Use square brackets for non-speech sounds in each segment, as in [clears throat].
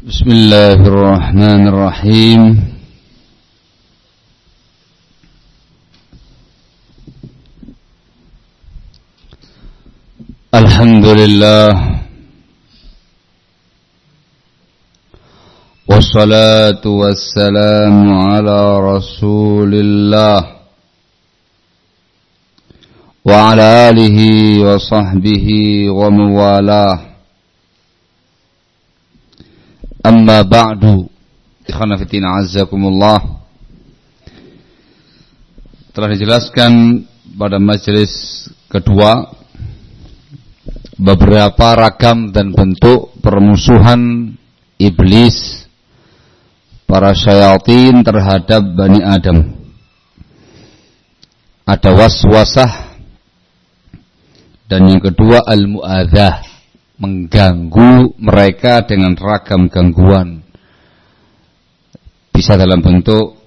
بسم الله الرحمن الرحيم. الحمد لله والصلاة والسلام على رسول الله وعلى آله وصحبه وموالاه. Amma ba'du. Ikhwana fitina azzakumullah Telah dijelaskan pada majelis kedua Beberapa ragam dan bentuk permusuhan iblis Para syayatin terhadap Bani Adam. Ada waswasah Dan yang kedua al-mu'adhah mengganggu mereka dengan ragam gangguan. Bisa dalam bentuk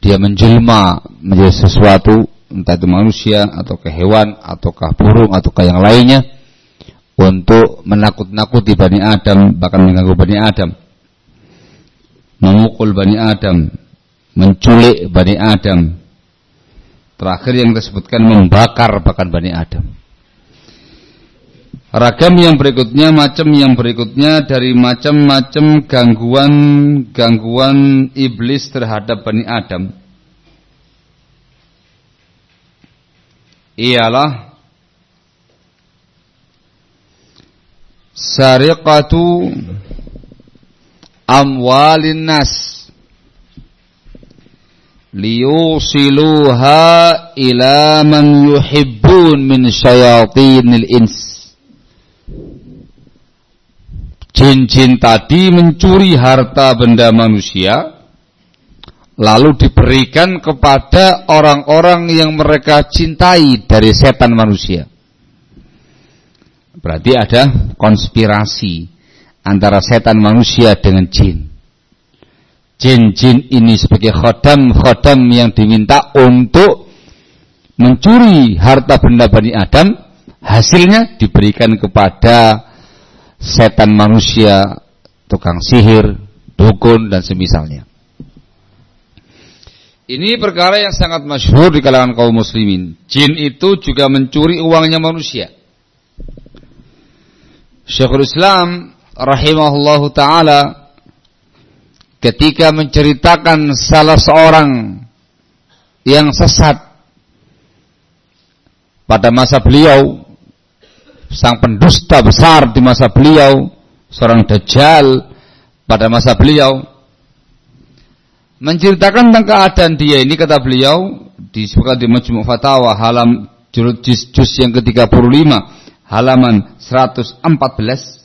dia menjelma menjadi sesuatu, entah itu manusia atau ke hewan ataukah burung ataukah yang lainnya untuk menakut-nakuti Bani Adam bahkan mengganggu Bani Adam. Memukul Bani Adam, menculik Bani Adam. Terakhir yang disebutkan membakar bahkan Bani Adam. Ragam yang berikutnya, macam yang berikutnya dari macam-macam gangguan-gangguan iblis terhadap Bani Adam. Ialah sariqatu amwalin nas liyusiluha ila man yuhibbun min syayatinil ins Jin-jin tadi mencuri harta benda manusia lalu diberikan kepada orang-orang yang mereka cintai dari setan manusia. Berarti ada konspirasi antara setan manusia dengan jin. Jin-jin ini sebagai khodam-khodam yang diminta untuk mencuri harta benda Bani Adam, hasilnya diberikan kepada setan manusia, tukang sihir, dukun dan semisalnya. Ini perkara yang sangat masyhur di kalangan kaum muslimin. Jin itu juga mencuri uangnya manusia. Syekhul Islam rahimahullahu taala ketika menceritakan salah seorang yang sesat pada masa beliau sang pendusta besar di masa beliau, seorang dajjal pada masa beliau, menceritakan tentang keadaan dia ini kata beliau disebutkan di Majmu' Fatawa halam juz, juz yang ke-35 halaman 114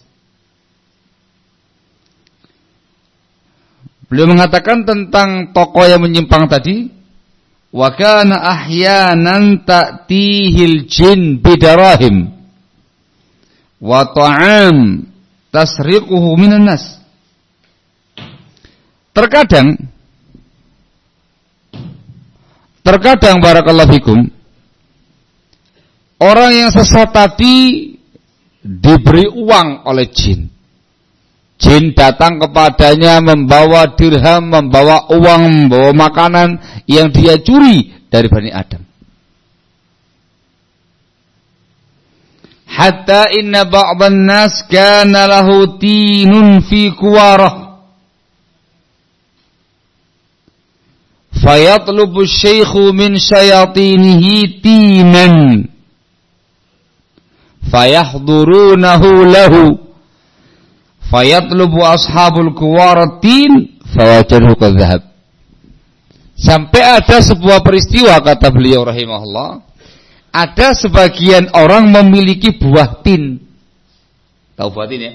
Beliau mengatakan tentang tokoh yang menyimpang tadi wa kana ahyanan ta'tihil jin bidarahim wa ta'am tasriquhu minan nas. Terkadang terkadang barakallahu fikum orang yang sesat tadi diberi uang oleh jin. Jin datang kepadanya membawa dirham, membawa uang, membawa makanan yang dia curi dari Bani Adam. Hatta inna ba'dhan nas kana lahu tinun fi kuwarah. Fayatlubu syaikhu min syayatinihi tinan. Fayahdurunahu lahu. Fayatlubu ashabul kuwaratin fawajaduhu kadzahab sampai ada sebuah peristiwa kata beliau rahimahullah ada sebagian orang memiliki buah tin. Tahu buah tin ya?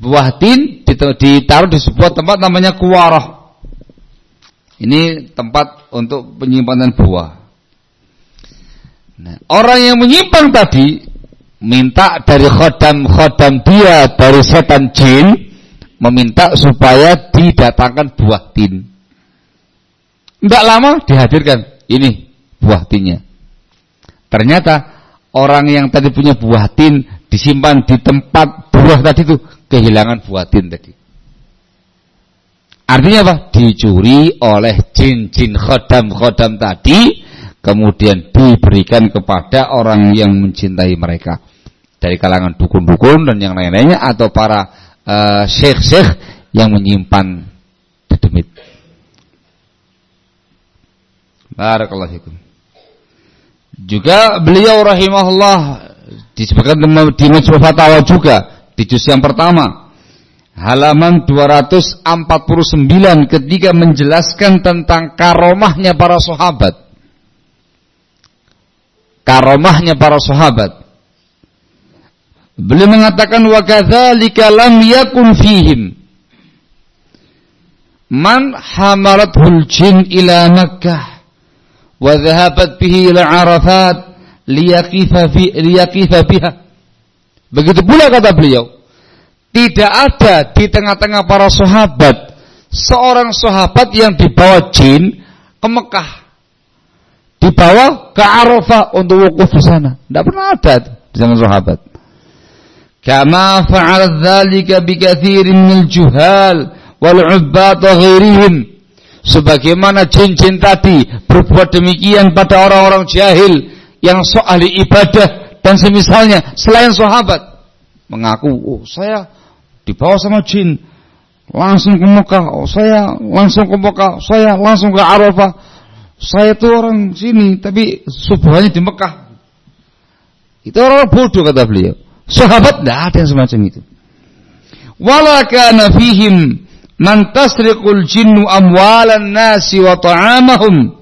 Buah tin ditaruh di sebuah tempat namanya kuwarah. Ini tempat untuk penyimpanan buah. Nah, orang yang menyimpan tadi minta dari khodam-khodam dia dari setan jin meminta supaya didatangkan buah tin. Tidak lama dihadirkan ini buah tinnya. Ternyata orang yang tadi punya buah tin disimpan di tempat buah tadi itu kehilangan buatin tadi. Artinya apa? Dicuri oleh jin-jin khodam-khodam tadi, kemudian diberikan kepada orang yang mencintai mereka. Dari kalangan dukun-dukun dan yang lain-lainnya, atau para uh, syekh-syekh yang menyimpan dedemit. Barakallahu fikum. Juga beliau rahimahullah disebutkan di Majmu' Fatawa juga di juz yang pertama halaman 249 ketika menjelaskan tentang karomahnya para sahabat. Karomahnya para sahabat. Beliau mengatakan wa kadzalika lam yakun fihim man hamalatul jin ila Makkah wa dhahabat bihi ila Arafat liyaqifa fi liyaqifa biha. Begitu pula kata beliau, tidak ada di tengah-tengah para sahabat seorang sahabat yang dibawa jin ke Mekah. Dibawa ke Arafah untuk wukuf di sana. Tidak pernah ada di zaman sahabat. Kama fa'al dzalika bi katsirin minal juhal wal wa ghairihim. Sebagaimana jin-jin tadi berbuat demikian pada orang-orang jahil yang soal ibadah dan semisalnya selain sahabat. Mengaku oh saya dibawa sama jin langsung ke Mekah. Oh, saya langsung ke Mekah saya langsung ke Arafah. Saya itu orang sini tapi subuhannya di Mekah. Itu orang bodoh kata beliau. Sahabat tidak ada yang semacam itu. Wala kana fihim man tasriqul jinnu amwalan nasi wa ta'amahum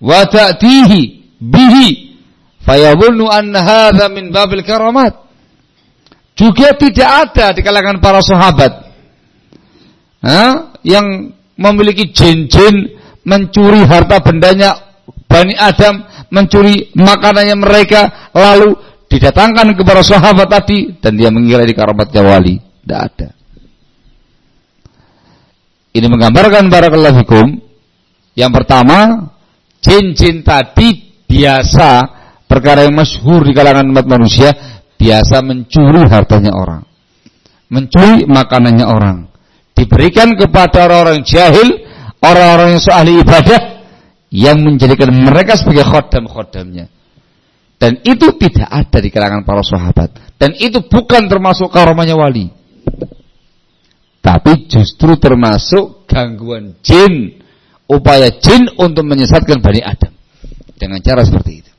wa ta'tihi bihi fayadhunnu anna hadha min babil karamat juga tidak ada di kalangan para sahabat ha? yang memiliki jin-jin mencuri harta bendanya Bani Adam, mencuri makanannya mereka, lalu didatangkan kepada sahabat tadi dan dia mengira di karamatnya wali. Tidak ada. Ini menggambarkan barakallahu fikum. Yang pertama, jin-jin tadi biasa perkara yang masyhur di kalangan umat manusia biasa mencuri hartanya orang, mencuri makanannya orang, diberikan kepada orang-orang jahil, orang-orang yang soal ibadah, yang menjadikan mereka sebagai khodam-khodamnya. Dan itu tidak ada di kalangan para sahabat. Dan itu bukan termasuk karomanya wali. Tapi justru termasuk gangguan jin. Upaya jin untuk menyesatkan Bani Adam. Dengan cara seperti itu.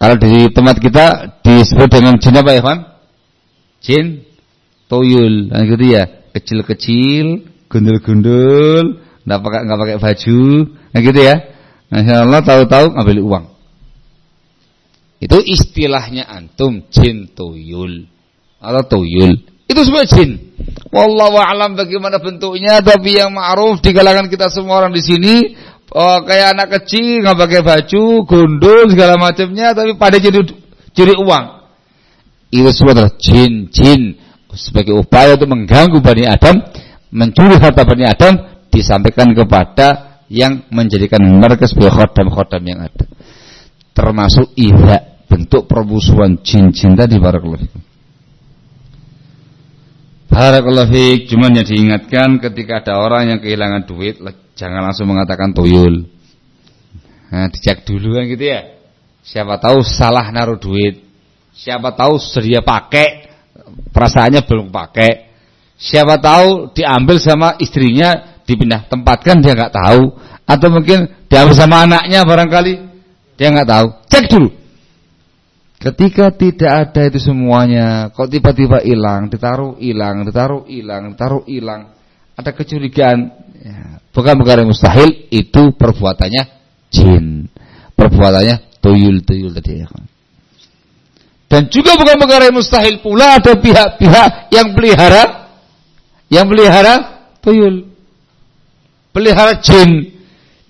Kalau di tempat kita disebut dengan jin apa ya, Pak? Jin tuyul, nah gitu ya. Kecil-kecil, gundul-gundul, nggak pakai nggak pakai baju, nah gitu ya. Masya Allah tahu-tahu ngambil uang. Itu istilahnya antum jin tuyul atau tuyul. Itu semua jin. Wallahu a'lam bagaimana bentuknya, tapi yang ma'ruf di kalangan kita semua orang di sini oh, kayak anak kecil nggak pakai baju, gundul segala macamnya, tapi pada jadi curi uang. Itu semua adalah jin-jin sebagai upaya untuk mengganggu Bani Adam, mencuri harta Bani Adam, disampaikan kepada yang menjadikan mereka sebagai khodam-khodam yang ada. Termasuk iya bentuk permusuhan jin-jin tadi barakallahu Barakallahu fiik, cuman yang diingatkan ketika ada orang yang kehilangan duit, jangan langsung mengatakan tuyul. Nah, dicek dulu kan gitu ya. Siapa tahu salah naruh duit. Siapa tahu sedia pakai, perasaannya belum pakai. Siapa tahu diambil sama istrinya, dipindah tempatkan dia nggak tahu. Atau mungkin diambil sama anaknya barangkali dia nggak tahu. Cek dulu. Ketika tidak ada itu semuanya, kok tiba-tiba hilang, ditaruh hilang, ditaruh hilang, ditaruh hilang, ada kecurigaan, ya, bukan perkara mustahil, itu perbuatannya jin, perbuatannya tuyul-tuyul tadi ya kan. Dan juga bukan perkara mustahil pula ada pihak-pihak yang pelihara, yang pelihara tuyul, pelihara jin,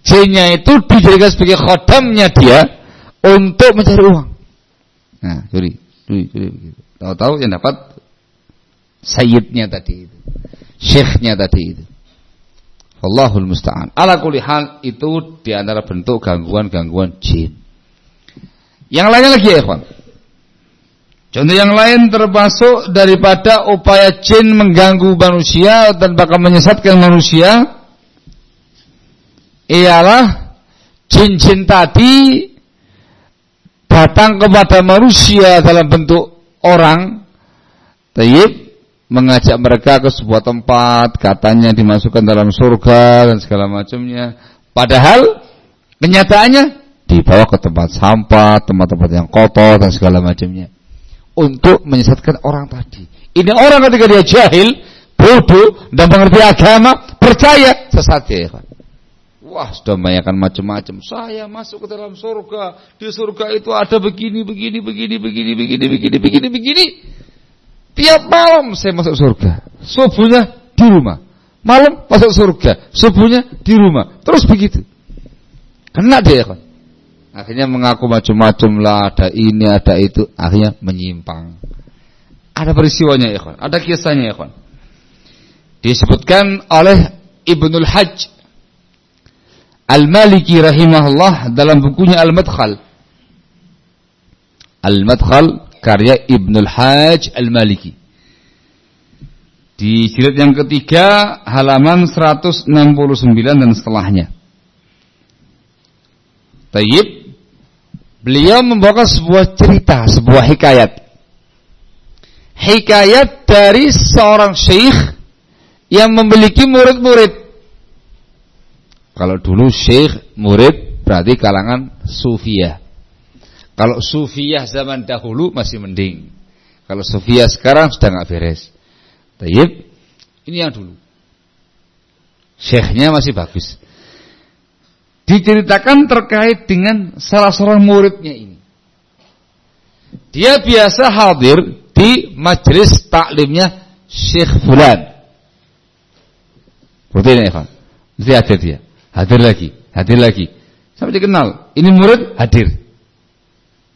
jinnya itu dijadikan sebagai khodamnya dia untuk mencari uang. Nah, curi, curi, curi begitu. Tahu-tahu yang dapat sayyidnya tadi itu. Syekhnya tadi itu. Allahul musta'an. Ala kulli itu di antara bentuk gangguan-gangguan jin. Yang lainnya lagi ya, ikhwan. Contoh yang lain termasuk daripada upaya jin mengganggu manusia dan bahkan menyesatkan manusia ialah jin-jin tadi datang kepada manusia dalam bentuk orang tayyib mengajak mereka ke sebuah tempat katanya dimasukkan dalam surga dan segala macamnya padahal kenyataannya dibawa ke tempat sampah tempat-tempat yang kotor dan segala macamnya untuk menyesatkan orang tadi. Ini orang ketika dia jahil, bodoh, dan mengerti agama, percaya sesat ya. Wah, sudah membayangkan macam-macam. Saya masuk ke dalam surga. Di surga itu ada begini, begini, begini, begini, begini, begini, begini, begini. Tiap malam saya masuk surga. Subuhnya di rumah. Malam masuk surga. Subuhnya di rumah. Terus begitu. Kena dia kan. Akhirnya mengaku macam-macam lah, ada ini, ada itu, akhirnya menyimpang. Ada peristiwanya ya ada kisahnya ya Disebutkan oleh Ibnul Hajj Al-Maliki rahimahullah dalam bukunya Al-Madkhal. Al-Madkhal karya Ibnul Hajj Al-Maliki. Di jilid yang ketiga halaman 169 dan setelahnya. Tayyib Beliau membawa sebuah cerita, sebuah hikayat. Hikayat dari seorang syekh yang memiliki murid-murid. Kalau dulu syekh murid berarti kalangan sufiyah. Kalau sufiyah zaman dahulu masih mending. Kalau sufiyah sekarang sudah nggak beres. Tayyib, ini yang dulu. Syekhnya masih bagus diceritakan terkait dengan salah seorang muridnya ini. Dia biasa hadir di majelis taklimnya Syekh Fulan. Seperti ini, Evan. Mesti hadir dia. Hadir lagi, hadir lagi. Sampai dikenal. Ini murid hadir.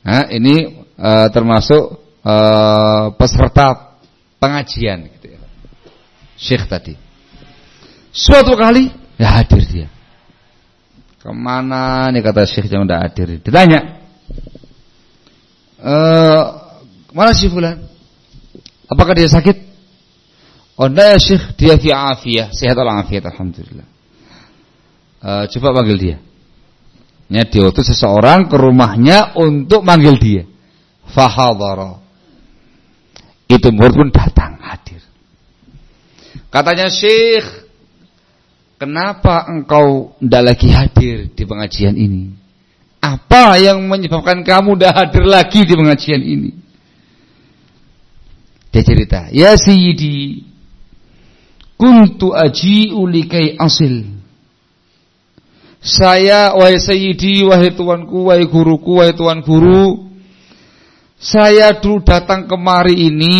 Nah, ini uh, termasuk uh, peserta pengajian gitu ya. Syekh tadi. Suatu kali ya hadir dia. Ke mana nih kata Syekh yang udah hadir? Ditanya. E, mana si Fulan? Apakah dia sakit? Oh enggak ya Syekh, dia fi afiyah, sehat walafiat alhamdulillah. E, coba panggil dia. Ya, diutus seseorang ke rumahnya untuk manggil dia. Fahadara. Itu murid pun datang hadir. Katanya Syekh, Kenapa engkau tidak lagi hadir di pengajian ini? Apa yang menyebabkan kamu tidak hadir lagi di pengajian ini? Dia cerita, Ya Sayyidi, kuntu aji ulikai asil. Saya, wahai Sayyidi, wahai tuanku, wahai guruku, wahai tuan guru, saya dulu datang kemari ini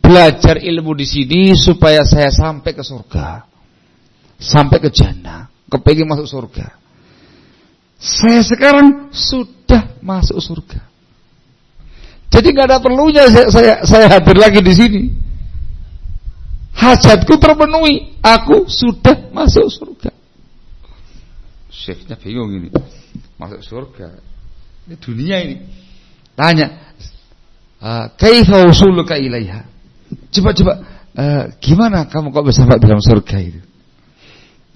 belajar ilmu di sini supaya saya sampai ke surga sampai ke jannah, kepingin masuk surga. Saya sekarang sudah masuk surga. Jadi nggak ada perlunya saya, saya, saya hadir lagi di sini. Hajatku terpenuhi, aku sudah masuk surga. Syekhnya bingung ini, masuk surga. Ini dunia ini. Tanya, ah, kaifa usuluka ilaiha? Coba coba, uh, gimana kamu kok bisa sampai dalam surga itu?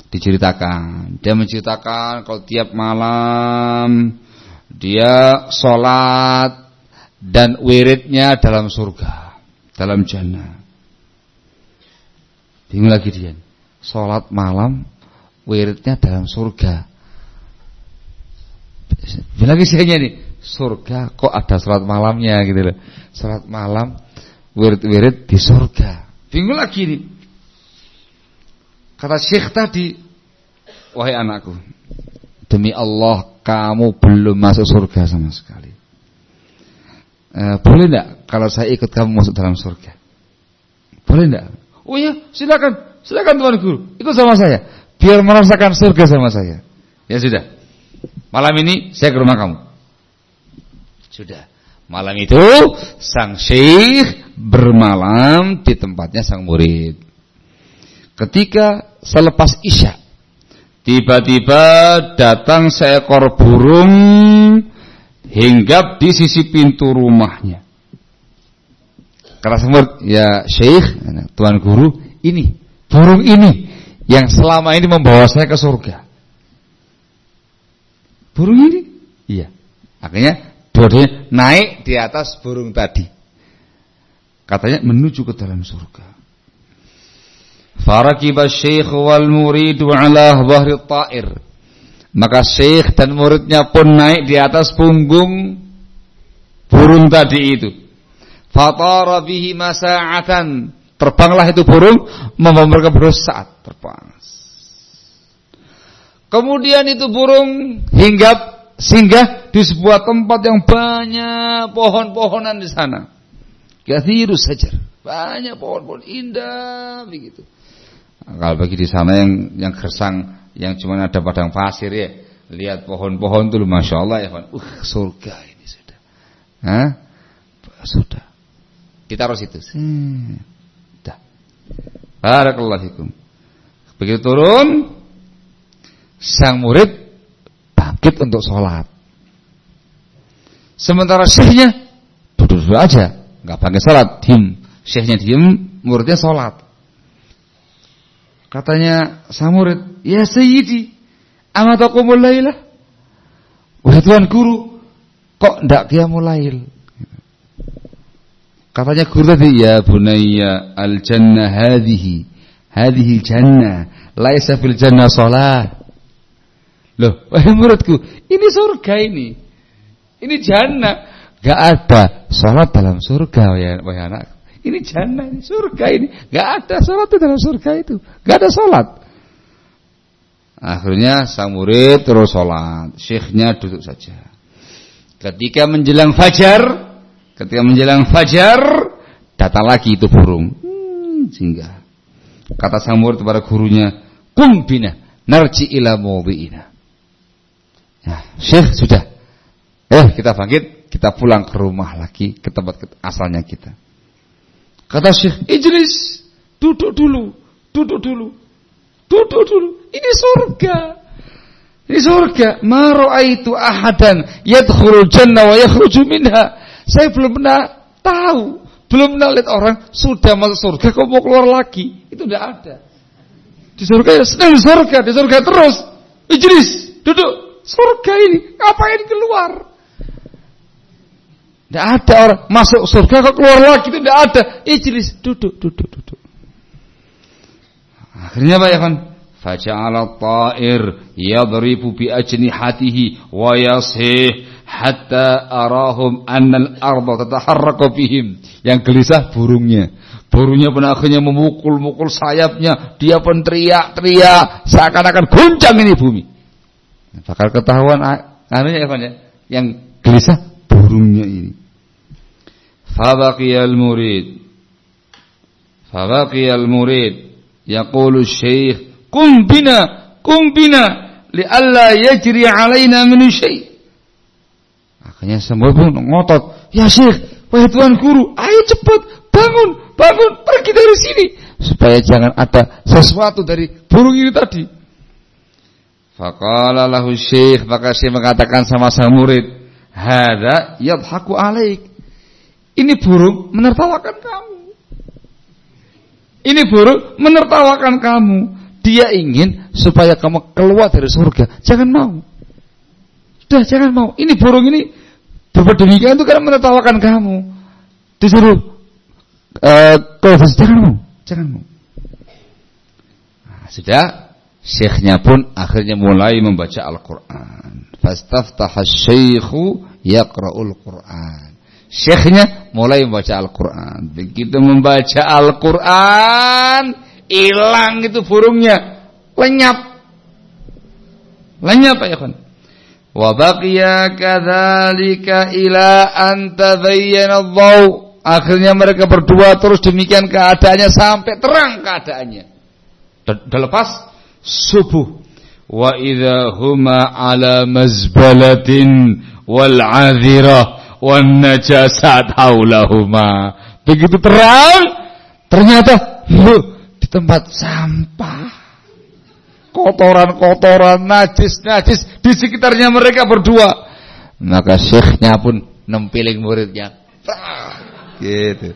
diceritakan. Dia menceritakan kalau tiap malam dia sholat dan wiridnya dalam surga, dalam jannah. Bingung lagi dia. Sholat malam, wiridnya dalam surga. Bila lagi siangnya nih, surga kok ada sholat malamnya gitu loh. Sholat malam, wirid-wirid di surga. Bingung lagi nih. Kata Syekh tadi, wahai anakku, demi Allah kamu belum masuk surga sama sekali. E, boleh tidak kalau saya ikut kamu masuk dalam surga? Boleh tidak? Oh iya, silakan, silakan tuan guru, ikut sama saya, biar merasakan surga sama saya. Ya sudah, malam ini saya ke rumah kamu. Sudah. Malam itu sang syekh bermalam di tempatnya sang murid. Ketika selepas Isya tiba-tiba datang seekor burung hinggap di sisi pintu rumahnya. Kata semut, ya Syekh, Tuan Guru, ini, burung ini yang selama ini membawa saya ke surga. Burung ini? Iya. Akhirnya dua-duanya naik di atas burung tadi. Katanya menuju ke dalam surga. Farakiba syekh wal murid ala bahri ta'ir. Maka syekh dan muridnya pun naik di atas punggung burung tadi itu. Fatara bihi masa'atan. Terbanglah itu burung mereka saat terbang. Kemudian itu burung hinggap singgah di sebuah tempat yang banyak pohon-pohonan di sana. Kathirus saja. Banyak pohon-pohon indah begitu. Kalau bagi di sana yang yang gersang, yang cuma ada padang pasir ya, lihat pohon-pohon itu masya Allah ya, uh surga ini sudah, Hah? sudah. Ditaruh situ. Sudah. Barakallahu fikum. Begitu turun, sang murid bangkit untuk sholat. Sementara syekhnya duduk-duduk aja, nggak bangkit sholat, diem. Syekhnya diem, muridnya sholat. Katanya sang murid, "Ya Sayyidi, amatakumul lailah?" Wahai Tuan Guru, kok ndak qiyamul lail? Katanya guru tadi, "Ya bunayya, al-jannah hadhihi, hadhihi jannah, laisa fil jannah salat." Loh, [laughs] wahai muridku, ini surga ini. Ini jannah. Gak ada salat dalam surga wahai anak. Ini jannah, ini surga ini. Gak ada sholat dalam surga itu. Gak ada sholat. Akhirnya sang murid terus sholat. Syekhnya duduk saja. Ketika menjelang fajar, ketika menjelang fajar, datang lagi itu burung. Hmm, singgah. Kata sang murid kepada gurunya, Kum bina, narji ila mawdi'ina. Ya, Syekh sudah. Eh, kita bangkit, kita pulang ke rumah lagi, ke tempat asalnya kita. Kata Syekh, Ijlis, duduk dulu, duduk dulu, duduk dulu. Ini surga. Ini surga. Ma ra'aitu ahadan yadkhulul jannah wa yakhruju minha. Saya belum pernah tahu, belum pernah lihat orang sudah masuk surga kok mau keluar lagi. Itu tidak ada. Di surga ya di surga, di surga terus. Ijlis, duduk. Surga ini, ngapain keluar? Tidak ada orang masuk surga kok keluar lagi itu tidak ada. Ijlis duduk duduk duduk. Akhirnya apa ya kan? Faja'ala ta'ir yadribu bi ajnihatihi wa yasih hatta arahum annal arda tataharraku bihim. Yang gelisah burungnya. Burungnya pun akhirnya memukul-mukul sayapnya. Dia pun teriak-teriak seakan-akan guncang ini bumi. Bakal ketahuan anunya ya, Yang gelisah burungnya ini. Fabaqiyal murid. Fabaqiyal murid. Yaqulu syekh, "Kum bina, kum bina lialla yajri alaina min syai'." Akhirnya semua pun ngotot, "Ya Syekh, wahai Tuan Guru, ayo cepat bangun, bangun, pergi dari sini supaya jangan ada sesuatu dari burung ini tadi." Faqala lahu syekh, maka syekh mengatakan sama sang murid, Hada yadhaku alaik. Ini burung menertawakan kamu. Ini burung menertawakan kamu. Dia ingin supaya kamu keluar dari surga. Jangan mau. Sudah jangan mau. Ini burung ini berbuat demikian itu karena menertawakan kamu. Disuruh uh, kalau jangan mau. Jangan mau. Nah, sudah syekhnya pun akhirnya mulai membaca Al-Quran. Fastaftaha syekhu yaqra'ul Quran. Syekhnya mulai membaca Al-Quran. Begitu membaca Al-Quran, hilang itu burungnya. Lenyap. Lenyap ya kan? Wa baqiya kadzalika ila an tabayyana Akhirnya mereka berdua terus demikian keadaannya sampai terang keadaannya. Dan lepas subuh. Wa idza huma ala mazbalatin wal 'adhirah wan najasat haulahuma. Begitu terang, ternyata loh, di tempat sampah. Kotoran-kotoran, najis-najis di sekitarnya mereka berdua. Maka syekhnya pun nempiling muridnya. Gitu.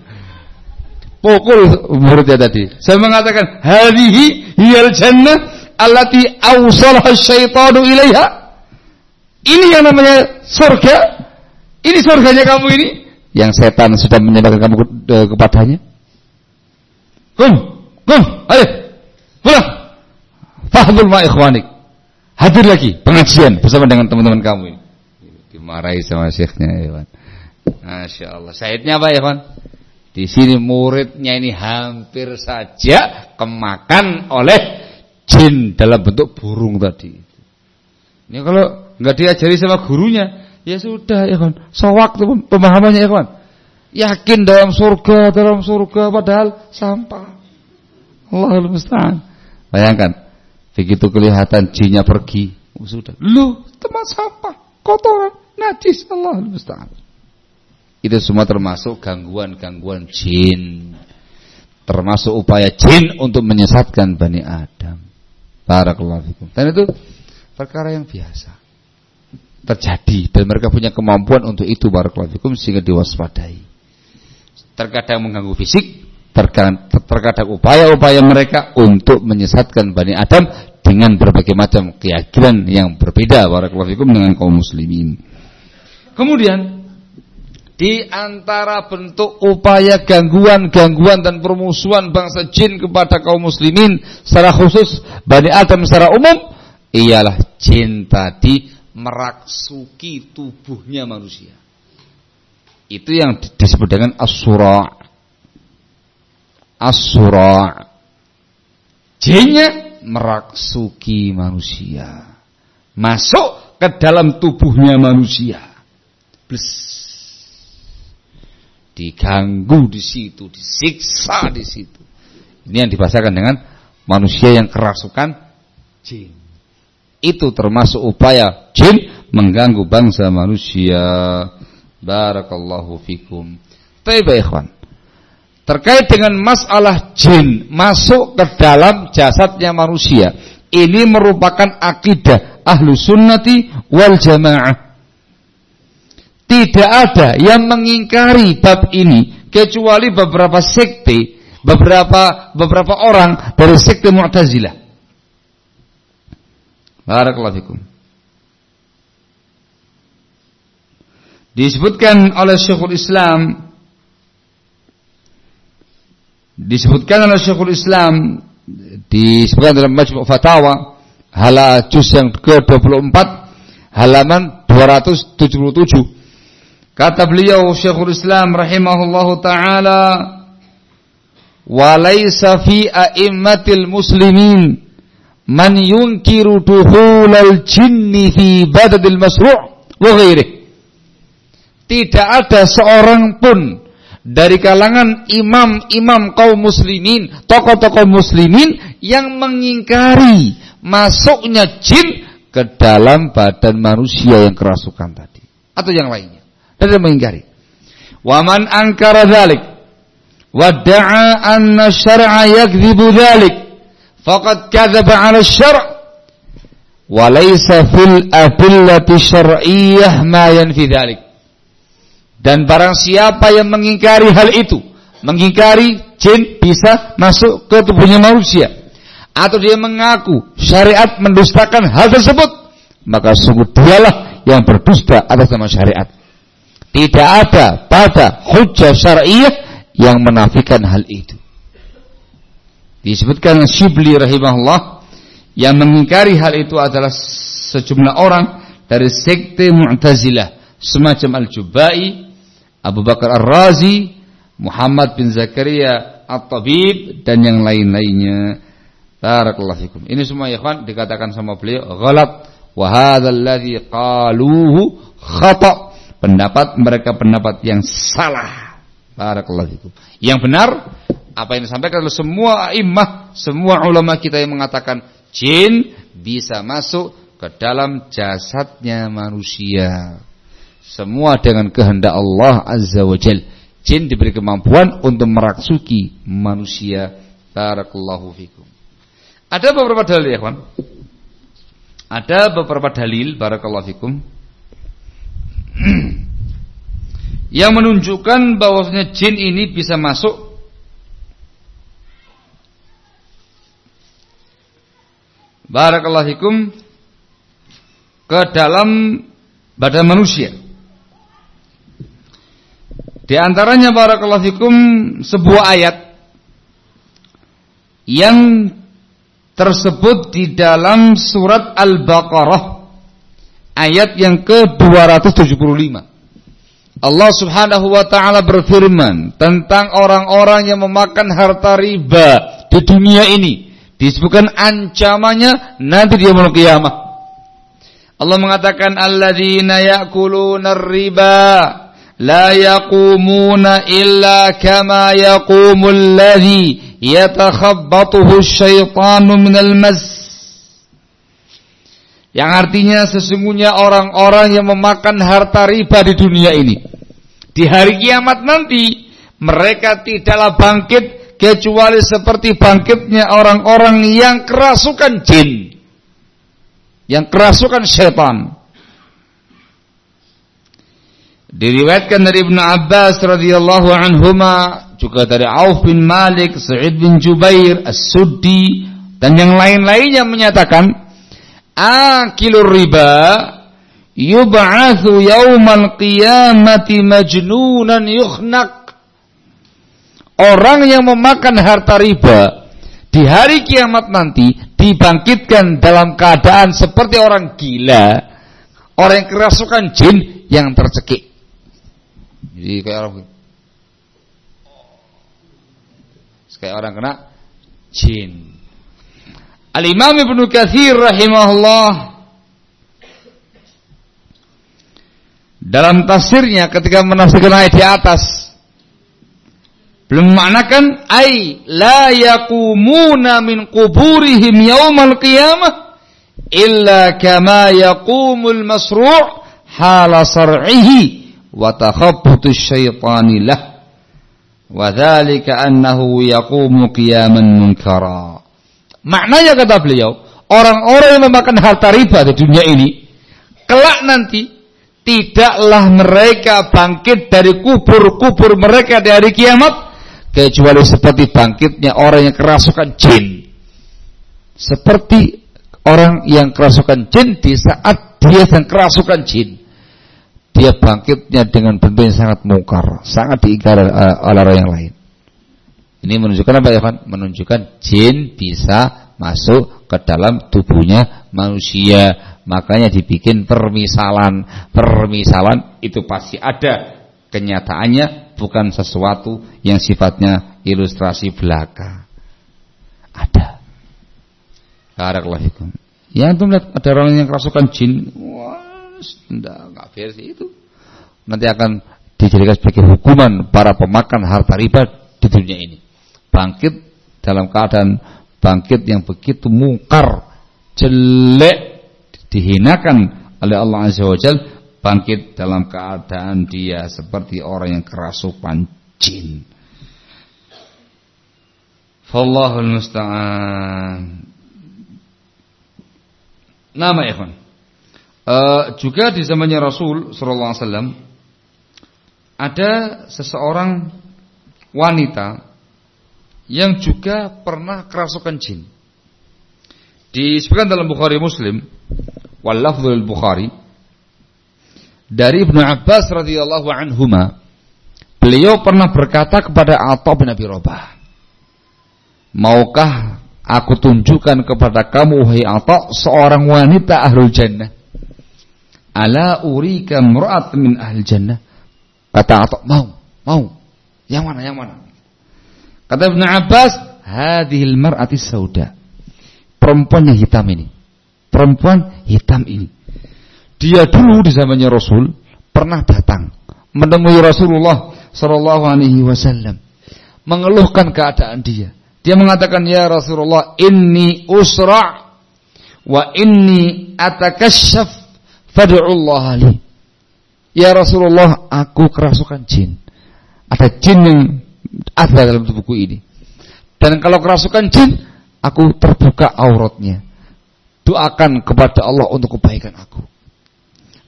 pukul muridnya tadi. Saya mengatakan, "Hadhihi hiyal jannah allati awsalaha syaitanu ilaiha." Ini yang namanya surga. Ini surganya kamu ini yang setan sudah menyebarkan kamu ke, kepadanya. Kum, kum, ayo, pulang. Fahdul ma ikhwanik. Hadir lagi pengajian bersama dengan teman-teman kamu ini. Dimarahi sama syekhnya, Iwan. Masya Allah. Syahidnya apa, Iwan? Di sini muridnya ini hampir saja kemakan oleh jin dalam bentuk burung tadi. Ini kalau nggak diajari sama gurunya, ya sudah ya kan. Sowak pemahamannya ya kan. Yakin dalam surga, dalam surga padahal sampah. Allahul musta'an. Bayangkan, begitu kelihatan jinnya pergi, oh, sudah. Lu tempat sampah, kotoran, najis. Allahul musta'an. Itu semua termasuk gangguan-gangguan jin. Termasuk upaya jin untuk menyesatkan Bani Adam. Barakallahu fikum. Dan itu perkara yang biasa. Terjadi dan mereka punya kemampuan untuk itu barakallahu fikum sehingga diwaspadai. Terkadang mengganggu fisik, terkadang, terkadang upaya-upaya mereka untuk menyesatkan Bani Adam dengan berbagai macam keyakinan yang berbeda barakallahu fikum dengan kaum muslimin. Kemudian di antara bentuk upaya gangguan-gangguan dan permusuhan bangsa jin kepada kaum muslimin secara khusus Bani Adam secara umum ialah jin tadi meraksuki tubuhnya manusia. Itu yang disebut dengan asura. Asura. Jinnya meraksuki manusia. Masuk ke dalam tubuhnya manusia. Bless diganggu di situ, disiksa di situ. Ini yang dibahasakan dengan manusia yang kerasukan jin. Itu termasuk upaya jin mengganggu bangsa manusia. Barakallahu fikum. Baik, ikhwan. Terkait dengan masalah jin masuk ke dalam jasadnya manusia. Ini merupakan akidah ahlu sunnati wal jamaah tidak ada yang mengingkari bab ini kecuali beberapa sekte, beberapa beberapa orang dari sekte Mu'tazilah. Barakallahu fikum. Disebutkan oleh Syekhul Islam disebutkan oleh Syekhul Islam disebutkan dalam Majmu' Fatawa hala juz yang ke-24 halaman 277 Kata beliau Syekhul Islam rahimahullahu taala wa laisa fi a'immatil muslimin man yunkiru duhulal jinni fi badadil masru' wa ghairi. Tidak ada seorang pun dari kalangan imam-imam kaum muslimin, tokoh-tokoh muslimin yang mengingkari masuknya jin ke dalam badan manusia yang kerasukan tadi atau yang lainnya dan mengingkari. Wa man ankara dzalik wa da'a anna syar'a yakdzibu dzalik faqad kadzaba 'ala syar' wa laysa fil adillati syar'iyyah ma yanfi dzalik. Dan barang siapa yang mengingkari hal itu, mengingkari jin bisa masuk ke tubuhnya manusia atau dia mengaku syariat mendustakan hal tersebut, maka sungguh dialah yang berdusta atas nama syariat. Tidak ada pada hujah syariah yang menafikan hal itu. Disebutkan Syibli rahimahullah yang mengingkari hal itu adalah sejumlah orang dari sekte Mu'tazilah semacam Al-Jubai, Abu Bakar Ar-Razi, Muhammad bin Zakaria At-Tabib dan yang lain-lainnya. Barakallahu fikum. Ini semua ya kawan dikatakan sama beliau ghalat wa hadzal ladzi qaluhu khata' pendapat mereka pendapat yang salah. Barakallahu fikum. Yang benar apa yang disampaikan oleh semua imam, semua ulama kita yang mengatakan jin bisa masuk ke dalam jasadnya manusia. Semua dengan kehendak Allah Azza wa Jal. Jin diberi kemampuan untuk meraksuki manusia. Barakallahu fikum. Ada beberapa dalil ya kawan. Ada beberapa dalil barakallahu fikum [clears throat] yang menunjukkan bahwasanya jin ini bisa masuk barakallahu hikum ke dalam badan manusia. Di antaranya barakallahu hikum sebuah ayat yang tersebut di dalam surat Al-Baqarah ayat yang ke-275. Allah Subhanahu wa taala berfirman tentang orang-orang yang memakan harta riba di dunia ini. Disebutkan ancamannya nanti dia mau kiamat. Allah mengatakan alladzina ya'kuluna riba la yaqumuna illa kama yaqumul ladzi yatakhabbathu asyaitanu minal mas yang artinya sesungguhnya orang-orang yang memakan harta riba di dunia ini. Di hari kiamat nanti mereka tidaklah bangkit kecuali seperti bangkitnya orang-orang yang kerasukan jin. Yang kerasukan setan. Diriwayatkan dari Ibnu Abbas radhiyallahu anhuma juga dari Auf bin Malik, Sa'id bin Jubair, As-Suddi dan yang lain-lainnya menyatakan akilur riba yub'atsu yaumal qiyamati majnunan yukhnak. Orang yang memakan harta riba di hari kiamat nanti dibangkitkan dalam keadaan seperti orang gila orang yang kerasukan jin yang tercekik. Jadi kayak orang kayak orang kena jin Al-Imam Ibnu Katsir rahimahullah dalam tafsirnya ketika menafsirkan ayat di atas belum maknakan ai la yaqumuna min quburihim yaumal qiyamah illa kama yaqumul masru' hala sar'ihi wa takhabbutu syaitani lah. Wa dhalika annahu yaqumu qiyaman munkara Maknanya kata beliau, orang-orang yang memakan harta riba di dunia ini, kelak nanti tidaklah mereka bangkit dari kubur-kubur mereka di hari kiamat kecuali seperti bangkitnya orang yang kerasukan jin. Seperti orang yang kerasukan jin di saat dia yang kerasukan jin. Dia bangkitnya dengan bentuk yang sangat mungkar, sangat diingkari oleh orang yang lain. Ini menunjukkan apa ya? Menunjukkan jin bisa masuk ke dalam tubuhnya manusia. Makanya dibikin permisalan. Permisalan itu pasti ada. Kenyataannya bukan sesuatu yang sifatnya ilustrasi belaka. Ada. Barakallahu Yang itu melihat ada orang yang kerasukan jin. Wah, enggak, enggak versi itu. Nanti akan dijadikan sebagai hukuman para pemakan harta riba di dunia ini bangkit dalam keadaan bangkit yang begitu mungkar, jelek, dihinakan oleh Allah Azza wa Jal, bangkit dalam keadaan dia seperti orang yang kerasukan jin. Fallahul musta'an. Nama ikhwan. Uh, juga di zamannya Rasul sallallahu alaihi wasallam ada seseorang wanita yang juga pernah kerasukan jin. Disebutkan dalam Bukhari Muslim, walafdzul Bukhari dari Ibnu Abbas radhiyallahu anhuma, beliau pernah berkata kepada Atha bin Abi Rabah, "Maukah aku tunjukkan kepada kamu wahai Atha seorang wanita ahlul jannah?" Ala urika mur'at min ahli jannah. Kata Atha, "Mau, mau." Yang mana? Yang mana? Kata Ibn Abbas, hadhil mar'ati sauda. Perempuan yang hitam ini. Perempuan hitam ini. Dia dulu di zamannya Rasul pernah datang menemui Rasulullah sallallahu alaihi wasallam mengeluhkan keadaan dia. Dia mengatakan, "Ya Rasulullah, inni usra wa inni atakashaf fad'ullah li." Ya Rasulullah, aku kerasukan jin. Ada jin yang ada dalam tubuhku ini. Dan kalau kerasukan jin, aku terbuka auratnya. Doakan kepada Allah untuk kebaikan aku.